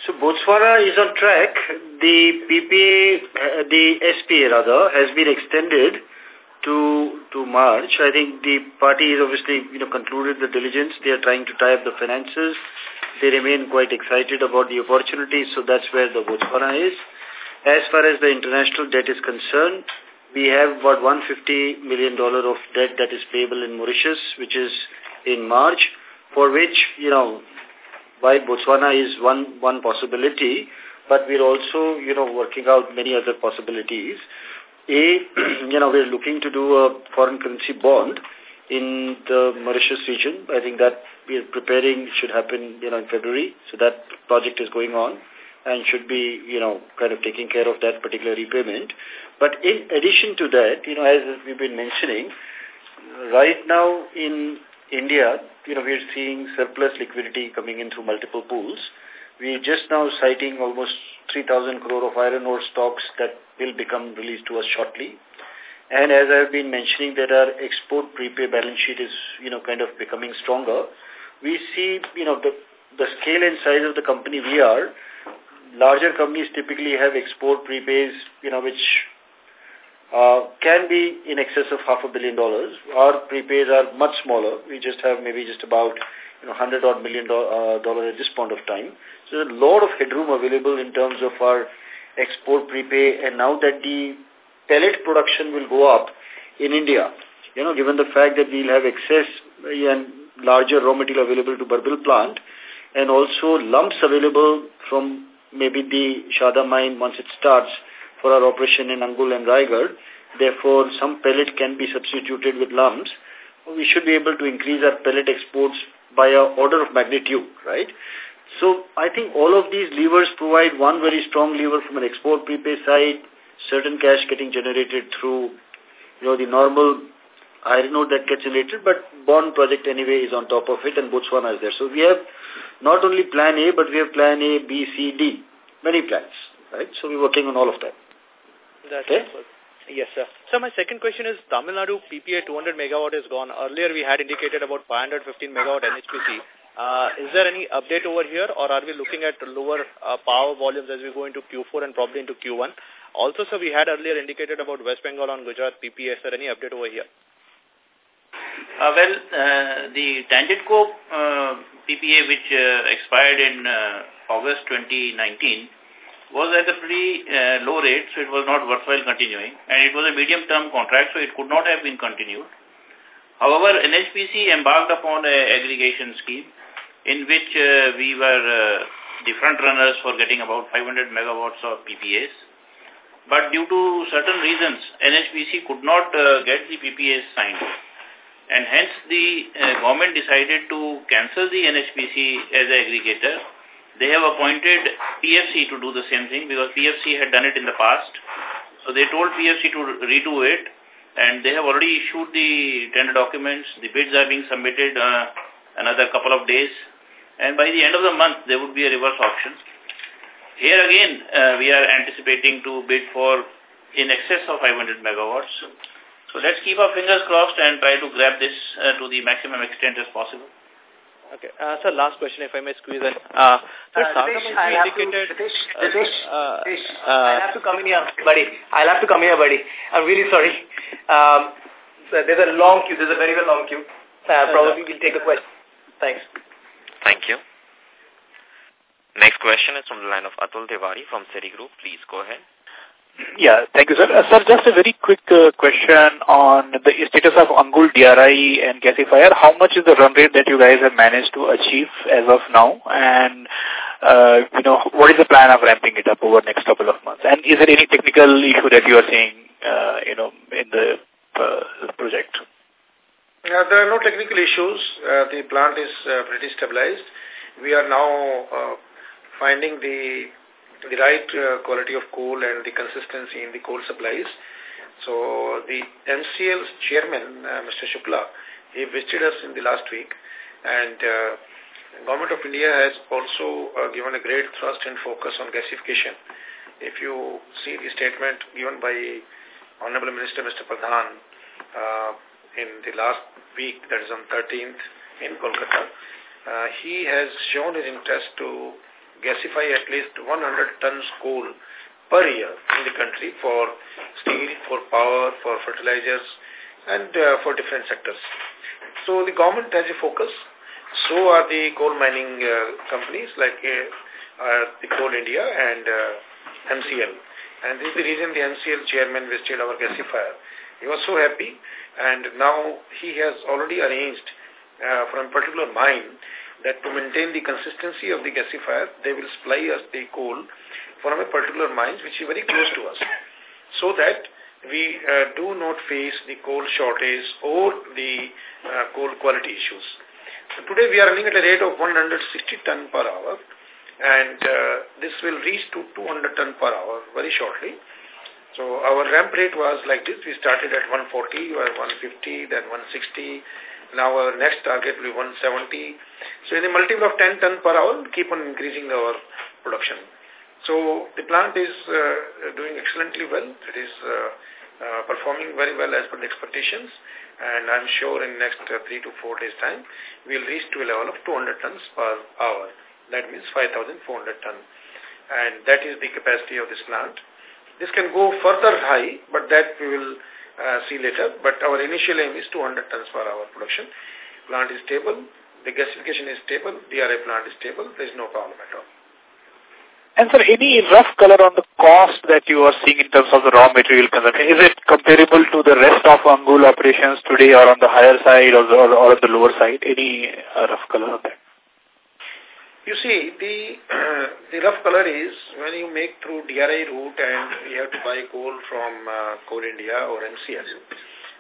So Botswana is on track. The PPA, the SPA rather, has been extended to to March. I think the party is obviously you know concluded the diligence. They are trying to tie up the finances. They remain quite excited about the opportunities, so that's where the Botswana is. As far as the international debt is concerned, we have about $150 million of debt that is payable in Mauritius, which is in March, for which, you know, while Botswana is one, one possibility, but we're also, you know, working out many other possibilities. A, [clears throat] you know, we're looking to do a foreign currency bond in the Mauritius region. I think that we're preparing should happen, you know, in February. So that project is going on and should be, you know, kind of taking care of that particular repayment. But in addition to that, you know, as we've been mentioning, right now in India, you know, we're seeing surplus liquidity coming in through multiple pools. We're just now citing almost 3,000 crore of iron ore stocks that will become released to us shortly. And as I've been mentioning that our export prepay balance sheet is, you know, kind of becoming stronger, we see, you know, the, the scale and size of the company we are, larger companies typically have export prepays, you know, which uh, can be in excess of half a billion dollars. Our prepays are much smaller. We just have maybe just about you know, 100 odd million do uh, dollars at this point of time. So there's a lot of headroom available in terms of our export prepay and now that the pellet production will go up in India, you know, given the fact that we'll have excess and larger raw material available to Barbil plant and also lumps available from maybe the Sharda mine once it starts for our operation in Angul and Raigarh. Therefore, some pellet can be substituted with lumps. We should be able to increase our pellet exports by a order of magnitude, right? So I think all of these levers provide one very strong lever from an export prepay side, certain cash getting generated through, you know, the normal iron ore that gets generated, but bond project anyway is on top of it and Botswana is there. So we have not only plan A, but we have plan A, B, C, D, many plans, right? So we're working on all of them. That's okay? Yes, sir. So my second question is Tamil Nadu PPA 200 megawatt is gone. Earlier we had indicated about 515 megawatt NHPC. Uh, is there any update over here or are we looking at lower uh, power volumes as we go into Q4 and probably into Q1? Also, sir, we had earlier indicated about West Bengal on Gujarat PPA. Is there any update over here? Uh, well, uh, the TANGEDCO uh, PPA which uh, expired in uh, August 2019 was at a pretty uh, low rate, so it was not worthwhile continuing. And it was a medium-term contract, so it could not have been continued. However, NHPC embarked upon an aggregation scheme in which uh, we were uh, the front runners for getting about 500 megawatts of PPAs. But due to certain reasons, NHPC could not uh, get the PPAs signed. And hence the uh, government decided to cancel the NHPC as an aggregator they have appointed PFC to do the same thing because PFC had done it in the past. So they told PFC to redo it and they have already issued the tender documents. The bids are being submitted uh, another couple of days. And by the end of the month, there would be a reverse auction. Here again, uh, we are anticipating to bid for in excess of 500 megawatts. So let's keep our fingers crossed and try to grab this uh, to the maximum extent as possible. Okay. Uh, sir, last question, if I may squeeze in. Uh, sir, uh, Ritesh, I'll have to, Ritesh, Ritesh, uh, Ritesh, uh, I'll have to come in here, buddy. I'll have to come here, buddy. I'm really sorry. Um, there's a long queue. There's a very, very long queue. Uh, probably we'll take a question. Thanks. Thank you. Next question is from the line of Atul Tiwari from Citigroup. Please go ahead. Yeah, thank you, sir. Uh, sir, just a very quick uh, question on the status of Angul DRI and gasifier. How much is the run rate that you guys have managed to achieve as of now? And, uh, you know, what is the plan of ramping it up over the next couple of months? And is there any technical issue that you are seeing, uh, you know, in the uh, project? Uh, there are no technical issues. Uh, the plant is uh, pretty stabilized. We are now uh, finding the the right uh, quality of coal and the consistency in the coal supplies. So the MCL's chairman, uh, Mr. Shukla, he visited us in the last week and uh, Government of India has also uh, given a great thrust and focus on gasification. If you see the statement given by Honorable Minister Mr. Pradhan uh, in the last week, that is on 13th in Kolkata, uh, he has shown his interest to gasify at least 100 tons coal per year in the country for steel, for power, for fertilizers, and uh, for different sectors. So the government has a focus. So are the coal mining uh, companies like uh, the Coal India and uh, MCL. And this is the reason the MCL chairman visited our gasifier. He was so happy and now he has already arranged uh, from a particular mine that to maintain the consistency of the gasifier, they will supply us the coal from a particular mine which is very close to us. So that we uh, do not face the coal shortage or the uh, coal quality issues. So today we are running at a rate of 160 ton per hour and uh, this will reach to 200 ton per hour very shortly. So our ramp rate was like this. We started at 140 or 150, then 160, now our next target will be 170. So in a multiple of 10 ton per hour, keep on increasing our production. So the plant is uh, doing excellently well. It is uh, uh, performing very well as per the expectations. And I'm sure in next uh, three to four days time, we'll reach to a level of 200 tons per hour. That means 5,400 ton. And that is the capacity of this plant. This can go further high, but that we will uh, see later. But our initial aim is 200 tons per hour production. Plant is stable, the gasification is stable, DRI plant is stable, there is no problem at all. And sir, any rough color on the cost that you are seeing in terms of the raw material consumption? Is it comparable to the rest of Angul operations today or on the higher side or, or, or on the lower side? Any uh, rough color on that? You see, the [clears throat] the rough color is when you make through DRI route and you have to buy coal from uh, Coal India or MCL.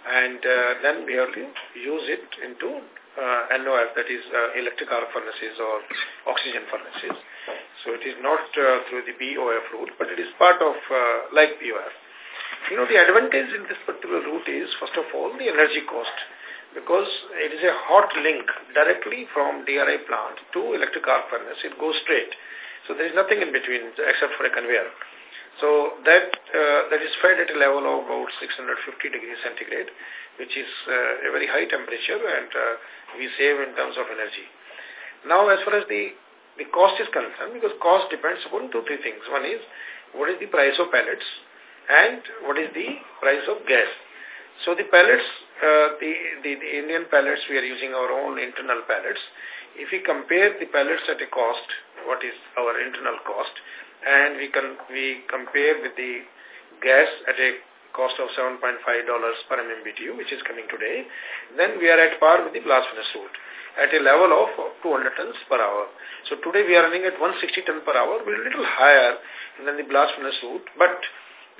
And uh, then we have to use it into uh, NOF, that is uh, electric arc furnaces or oxygen furnaces. So it is not uh, through the BOF route, but it is part of uh, like BOF. You know, the advantage in this particular route is, first of all, the energy cost because it is a hot link directly from DRI plant to electric arc furnace. It goes straight. So there is nothing in between except for a conveyor. So that uh, that is fed at a level of about 650 degrees centigrade, which is uh, a very high temperature and uh, we save in terms of energy. Now as far as the, the cost is concerned, because cost depends upon two, three things. One is what is the price of pellets and what is the price of gas. So the pellets, uh, the, the, the Indian pellets, we are using our own internal pellets. If we compare the pellets at a cost, what is our internal cost, and we can we compare with the gas at a cost of $7.5 per MMBTU, which is coming today, then we are at par with the blast furnace route at a level of 200 tons per hour. So today we are running at 160 tons per hour, we're a little higher than the blast furnace route, but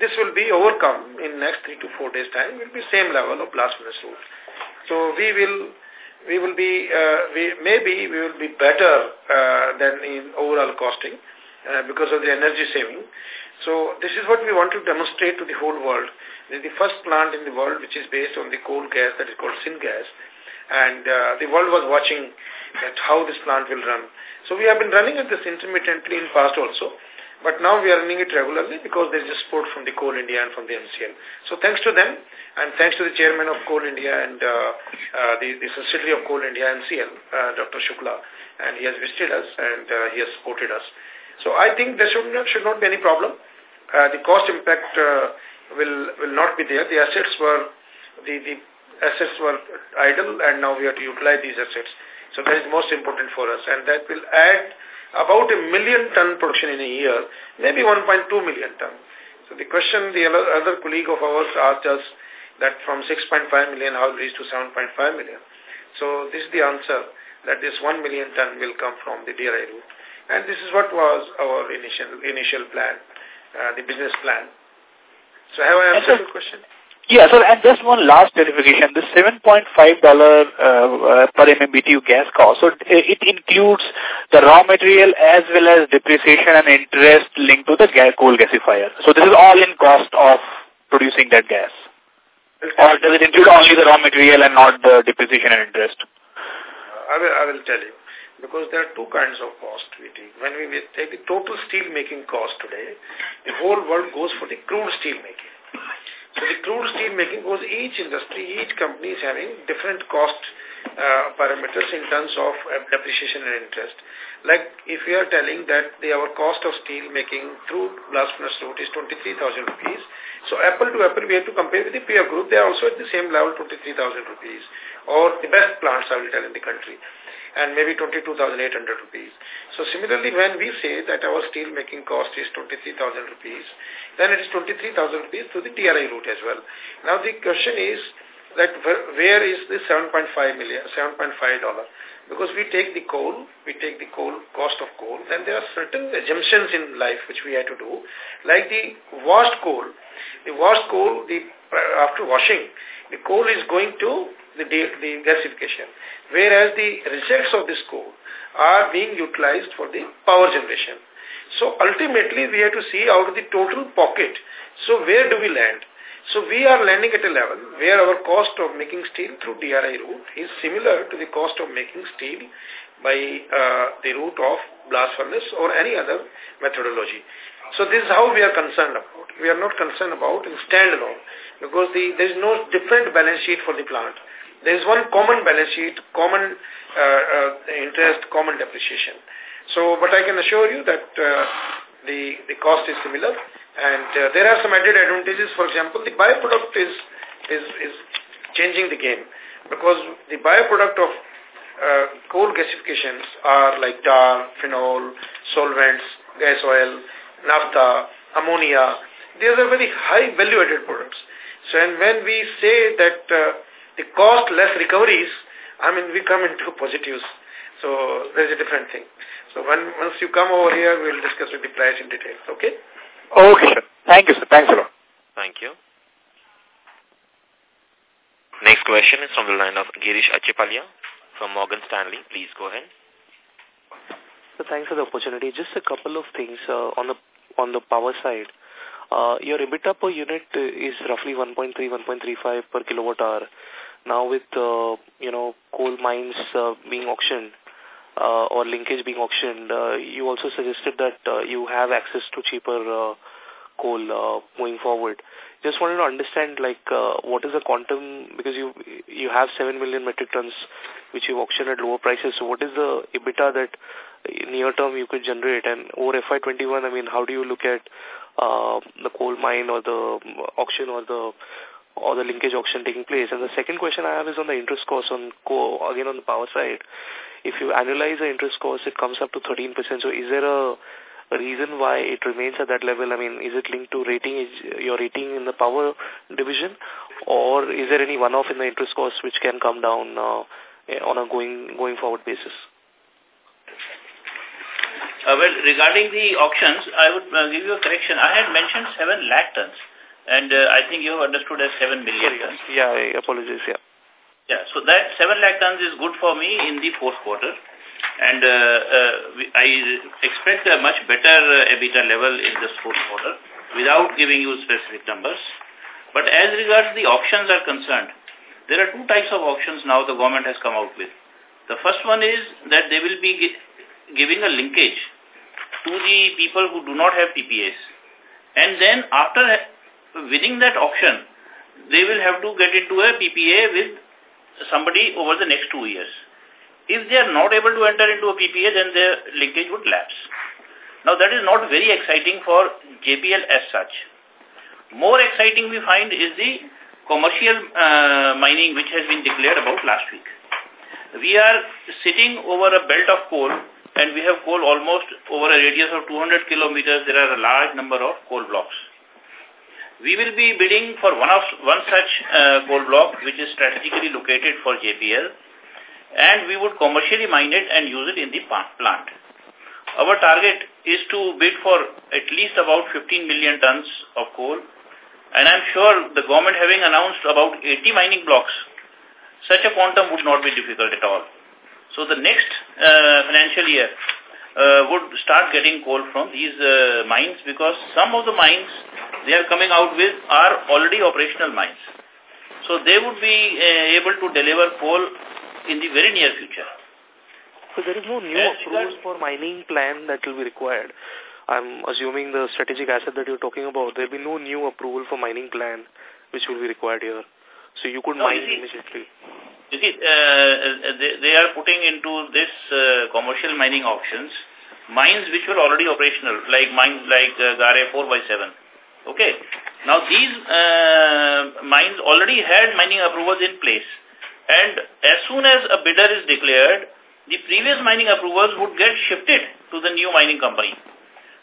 this will be overcome in next three to four days time. It Will be same level of furnace route. So we will we will be uh, we maybe we will be better uh, than in overall costing uh, because of the energy saving. So this is what we want to demonstrate to the whole world. This is the first plant in the world which is based on the coal gas that is called syngas. And uh, the world was watching that how this plant will run. So we have been running at this intermittently in past also. But now we are running it regularly because there is a support from the Coal India and from the MCL. So thanks to them and thanks to the chairman of Coal India and uh, uh, the, the subsidiary of Coal India MCL, uh, Dr. Shukla, and he has visited us and uh, he has supported us. So I think there should not, should not be any problem. Uh, the cost impact uh, will will not be there. The assets were the, the assets were idle and now we have to utilize these assets. So that is most important for us and that will add about a million ton production in a year, maybe 1.2 million ton. So the question the other colleague of ours asked us that from 6.5 million how it reach to 7.5 million. So this is the answer that this 1 million ton will come from the DRI route. And this is what was our initial initial plan, uh, the business plan. So have I answered the question? Yeah, so and just one last clarification. The $7.5 uh, per MMBTU gas cost, so it includes the raw material as well as depreciation and interest linked to the gas, coal gasifier. So this is all in cost of producing that gas. Or does it include only the raw material and not the depreciation and interest? I will, I will tell you. Because there are two kinds of cost we take. When we take the total steel making cost today, the whole world goes for the crude steel making. So the crude steel making goes each industry, each company is having different cost uh, parameters in terms of uh, depreciation and interest. Like if we are telling that the, our cost of steel making through blast furnace route is 23,000 rupees, so apple to apple we have to compare with the peer group, they are also at the same level 23,000 rupees or the best plants I will tell in the country and maybe 22,800 rupees. So similarly, when we say that our steel making cost is 23,000 rupees, then it is 23,000 rupees to the DRI route as well. Now the question is that where is the 7.5 million, 7.5 dollar? Because we take the coal, we take the coal, cost of coal, then there are certain assumptions in life which we have to do, like the washed coal. The washed coal, the after washing, the coal is going to the, the gasification, whereas the rejects of this coal are being utilized for the power generation. So ultimately we have to see out of the total pocket, so where do we land? So we are landing at a level where our cost of making steel through DRI route is similar to the cost of making steel by uh, the route of blast furnace or any other methodology. So this is how we are concerned about. We are not concerned about in standalone because the, there is no different balance sheet for the plant. There is one common balance sheet, common uh, uh, interest, common depreciation. So, but I can assure you that uh, the, the cost is similar And uh, there are some added advantages. For example, the byproduct is, is, is changing the game because the byproduct of uh, coal gasifications are like tar, phenol, solvents, gas oil, naphtha, ammonia. These are very high value-added products. So and when we say that uh, the cost less recoveries, I mean, we come into positives. So there's a different thing. So when, once you come over here, we'll discuss with the price in detail. Okay? Okay, sir. Thank you, sir. Thanks a lot. Thank you. Next question is from the line of Girish Achipalia from Morgan Stanley. Please go ahead. So thanks for the opportunity. Just a couple of things uh, on the on the power side. Uh, your EBITDA per unit is roughly 1.3, 1.35 per kilowatt hour. Now with, uh, you know, coal mines uh, being auctioned uh, or linkage being auctioned, uh, you also suggested that uh, you have access to cheaper uh, coal uh, moving forward. Just wanted to understand, like, uh, what is the quantum, because you you have 7 million metric tons which you auction at lower prices. So what is the EBITDA that near term you could generate? And over FY21, I mean, how do you look at uh, the coal mine or the auction or the or the linkage auction taking place. And the second question I have is on the interest cost on co again on the power side. If you analyze the interest cost, it comes up to 13%. So is there a, reason why it remains at that level? I mean, is it linked to rating, your rating in the power division? Or is there any one-off in the interest cost which can come down uh, on a going going forward basis? Uh, well, regarding the auctions, I would uh, give you a correction. I had mentioned 7 lakh tons, and uh, I think you have understood as 7 million tons. Yeah, I apologize, yeah. Yeah, so that 7 lakh tons is good for me in the fourth quarter. And uh, uh, I expect a much better uh, EBITDA level in this fourth quarter without giving you specific numbers. But as regards the auctions are concerned, there are two types of auctions now the government has come out with. The first one is that they will be giving a linkage to the people who do not have PPAs. And then after winning that auction, they will have to get into a PPA with somebody over the next two years. If they are not able to enter into a PPA, then their linkage would lapse. Now that is not very exciting for JPL as such. More exciting we find is the commercial uh, mining which has been declared about last week. We are sitting over a belt of coal and we have coal almost over a radius of 200 kilometers. There are a large number of coal blocks. We will be bidding for one of one such uh, coal block which is strategically located for JPL and we would commercially mine it and use it in the plant. Our target is to bid for at least about 15 million tons of coal and I'm sure the government having announced about 80 mining blocks, such a quantum would not be difficult at all. So the next uh, financial year uh, would start getting coal from these uh, mines because some of the mines they are coming out with are already operational mines. So they would be uh, able to deliver coal in the very near future. So there is no new approval for mining plan that will be required. I'm assuming the strategic asset that you're talking about, there will be no new approval for mining plan which will be required here. So you could no, mine immediately. You see, uh, they, they are putting into this uh, commercial mining auctions mines which were already operational, like mines like uh, Gare 4 by 7 Okay. Now these uh, mines already had mining approvals in place. And as soon as a bidder is declared, the previous mining approvals would get shifted to the new mining company.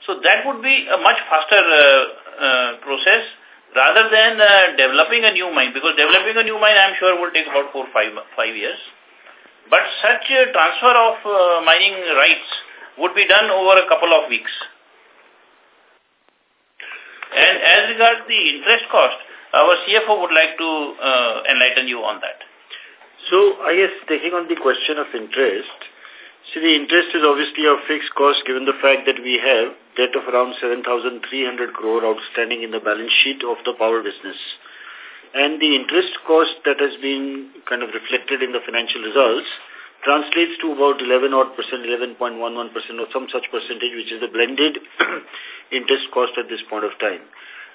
So that would be a much faster uh, uh, process rather than uh, developing a new mine, because developing a new mine, I'm sure, will take about four, five, five years. But such a transfer of uh, mining rights would be done over a couple of weeks. And as regards the interest cost, our CFO would like to uh, enlighten you on that. So, I guess taking on the question of interest, See, the interest is obviously a fixed cost given the fact that we have debt of around 7,300 crore outstanding in the balance sheet of the power business. And the interest cost that has been kind of reflected in the financial results translates to about 11 odd percent, 11.11 percent or some such percentage, which is the blended [clears throat] interest cost at this point of time.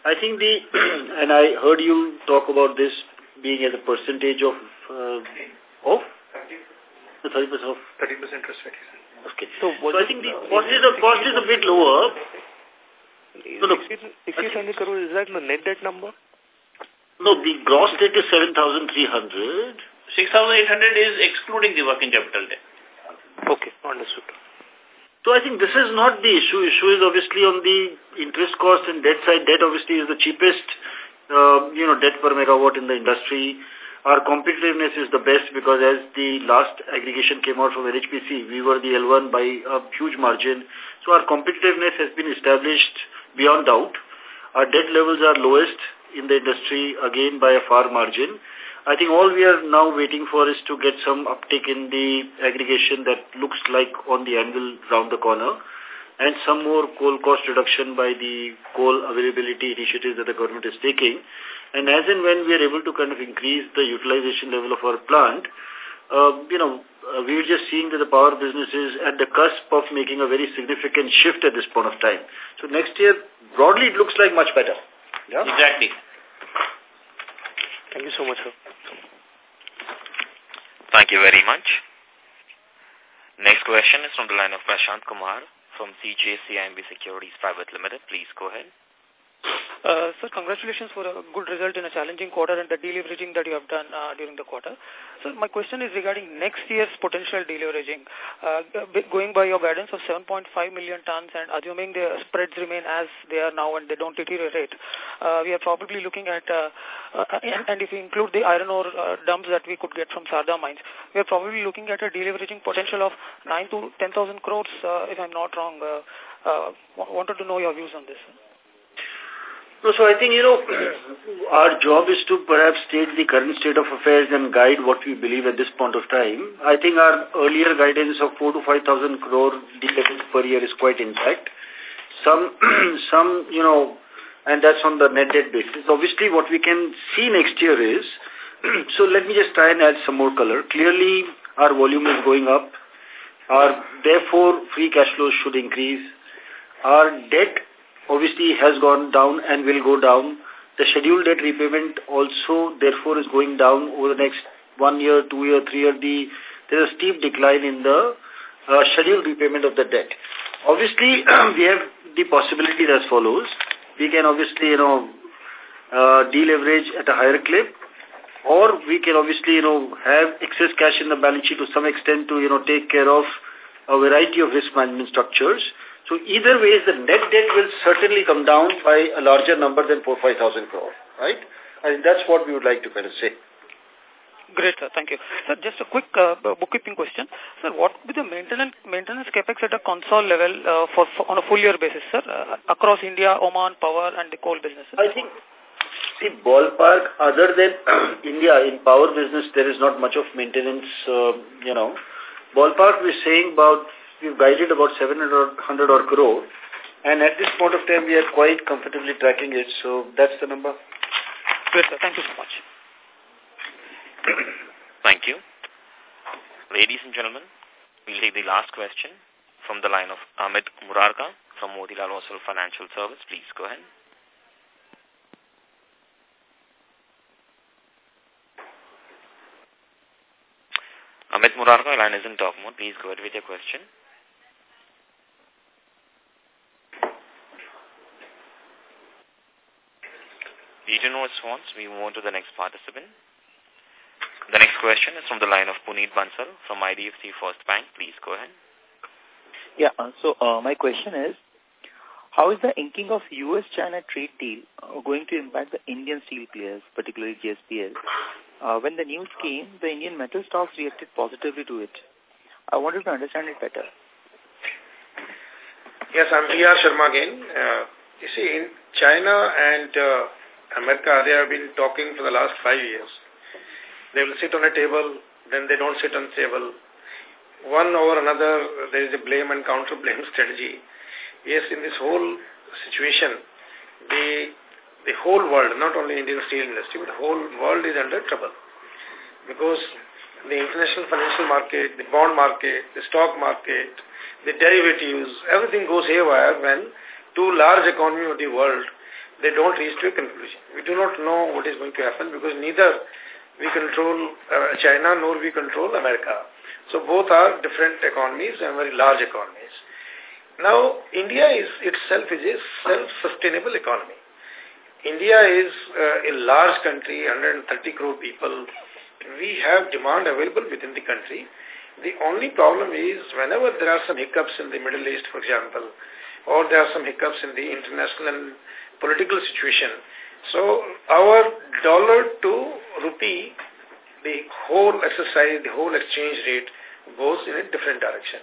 I think the, [clears throat] and I heard you talk about this being as a percentage of, uh, of the 30% of 30% interest rate. Okay. So, so I think the cost is, a, cost is a bit lower. no, no. 6,800 crore, is that the net debt number? No, the gross debt is 7,300. 6,800 is excluding the working capital debt. Okay, understood. So I think this is not the issue. Issue is obviously on the interest cost and debt side. Debt obviously is the cheapest, uh, you know, debt per megawatt in the industry. Our competitiveness is the best because as the last aggregation came out from NHPC, we were the L1 by a huge margin. So our competitiveness has been established beyond doubt. Our debt levels are lowest in the industry, again by a far margin. I think all we are now waiting for is to get some uptick in the aggregation that looks like on the anvil round the corner and some more coal cost reduction by the coal availability initiatives that the government is taking. And as and when we are able to kind of increase the utilization level of our plant, uh, you know, uh, we are just seeing that the power business is at the cusp of making a very significant shift at this point of time. So next year, broadly, it looks like much better. Yeah? Exactly. Thank you so much, sir. Thank you very much. Next question is from the line of Prashant Kumar from CGS-CIMB Securities Private Limited. Please go ahead. Uh, sir, congratulations for a good result in a challenging quarter and the deleveraging that you have done uh, during the quarter. So my question is regarding next year's potential deleveraging. Uh, going by your guidance of 7.5 million tons and assuming the spreads remain as they are now and they don't deteriorate, uh, we are probably looking at, uh, uh, and, if we include the iron ore uh, dumps that we could get from Sharda mines, we are probably looking at a deleveraging potential of 9 to 10,000 crores, uh, if I'm not wrong. Uh, uh, wanted to know your views on this. No, so I think, you know, [clears throat] our job is to perhaps state the current state of affairs and guide what we believe at this point of time. I think our earlier guidance of 4 to 5,000 crore deleverage per year is quite intact. Some, [clears throat] some, you know, and that's on the net debt basis. Obviously, what we can see next year is, [clears throat] so let me just try and add some more color. Clearly, our volume is going up. Our, therefore, free cash flows should increase. Our debt obviously has gone down and will go down. The scheduled debt repayment also, therefore, is going down over the next one year, two year, three year. The, there's a steep decline in the uh, scheduled repayment of the debt. Obviously, [clears throat] we have the possibility as follows. We can obviously, you know, uh, deleverage at a higher clip, or we can obviously, you know, have excess cash in the balance sheet to some extent to, you know, take care of a variety of risk management structures. So either way, the net debt will certainly come down by a larger number than 4 5,000 crore, right? And that's what we would like to kind of say. Great, sir. Thank you. Sir, just a quick uh, bookkeeping question. Sir, what would be the maintenance maintenance capex at a consol level uh, for, for, on a full year basis, sir, uh, across India, Oman, power, and the coal business? I think, see, ballpark, other than [clears throat] India, in power business, there is not much of maintenance, uh, you know. Ballpark, we're saying about we've guided about 700 or crore. And at this point of time, we are quite comfortably tracking it. So that's the number. Great, sir. Thank you so much. Thank you. Ladies and gentlemen, we'll take the last question from the line of Amit Murarka from Motilal Oswal Financial Service. Please go ahead. Amit Murarka, your line is in talk mode. Please go ahead with your question. Due to no response, we move on to the next participant. The next question is from the line of Puneet Bansal from IDFC First Bank. Please go ahead. Yeah, uh, so uh, my question is, how is the inking of U.S.-China trade deal uh, going to impact the Indian steel players, particularly JSPL? Uh, when the news came, the Indian metal stocks reacted positively to it. I wanted to understand it better. Yes, I'm P.R. Sharma again. Uh, you see, in China and uh, America, they have been talking for the last five years. They will sit on a table, then they don't sit on table. One over another, there is a blame and counter-blame [laughs] strategy. Yes, in this whole situation, the, the whole world, not only Indian steel industry, but the whole world is under trouble. Because the international financial market, the bond market, the stock market, the derivatives, everything goes haywire when two large economies of the world they don't reach to a conclusion. We do not know what is going to happen because neither we control uh, China nor we control America. So both are different economies and very large economies. Now, India is itself is a self-sustainable economy. India is uh, a large country, 130 crore people. We have demand available within the country. The only problem is whenever there are some hiccups in the Middle East, for example, or there are some hiccups in the international political situation. So our dollar to rupee, the whole exercise, the whole exchange rate goes in a different direction.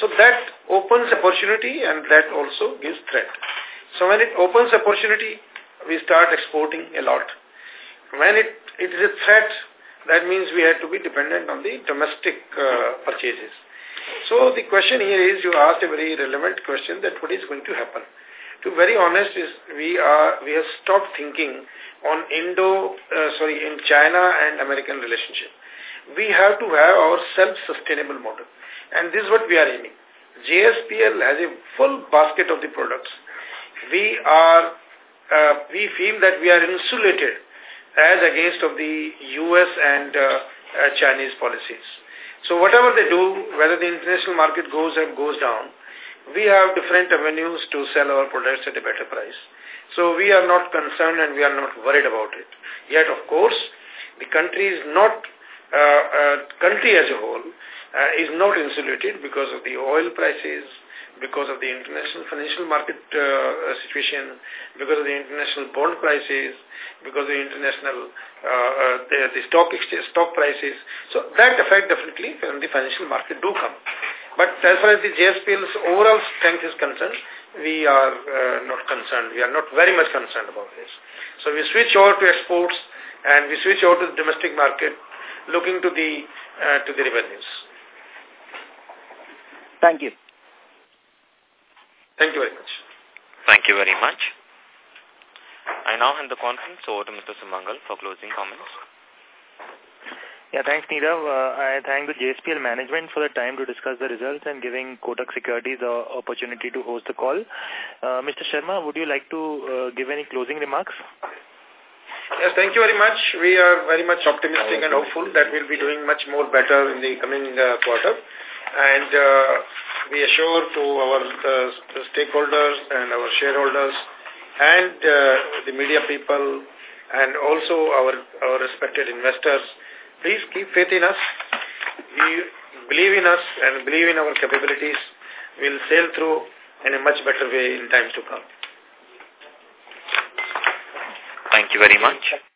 So that opens opportunity and that also gives threat. So when it opens opportunity, we start exporting a lot. When it, it is a threat, that means we have to be dependent on the domestic uh, purchases. So the question here is, you asked a very relevant question that what is going to happen. To be very honest, is we are we have stopped thinking on Indo, uh, sorry, in China and American relationship. We have to have our self-sustainable model. And this is what we are aiming. JSPL has a full basket of the products. We are, uh, we feel that we are insulated as against of the US and uh, uh, Chinese policies. So whatever they do, whether the international market goes up, goes down, we have different avenues to sell our products at a better price. So we are not concerned and we are not worried about it. Yet, of course, the country is not, uh, uh, country as a whole, uh, is not insulated because of the oil prices, because of the international financial market uh, situation, because of the international bond prices, because of the international uh, uh, the, the stock exchange, stock prices. So that effect definitely from the financial market do come. But as far as the JSPL's overall strength is concerned, we are uh, not concerned. We are not very much concerned about this. So we switch over to exports and we switch over to the domestic market, looking to the uh, to the revenues. Thank you. Thank you very much. Thank you very much. I now hand the conference over to Mr. Sumangal for closing comments. Yeah, thanks, Nirav. Uh, I thank the JSPL management for the time to discuss the results and giving Kotak Securities the opportunity to host the call. Uh, Mr. Sharma, would you like to uh, give any closing remarks? Yes, thank you very much. We are very much optimistic and hopeful that we'll be doing much more better in the coming uh, quarter. And uh, we assure to our uh, stakeholders and our shareholders and uh, the media people and also our, our respected investors, please keep faith in us. We believe in us and believe in our capabilities. We'll sail through in a much better way in times to come. Thank you very much.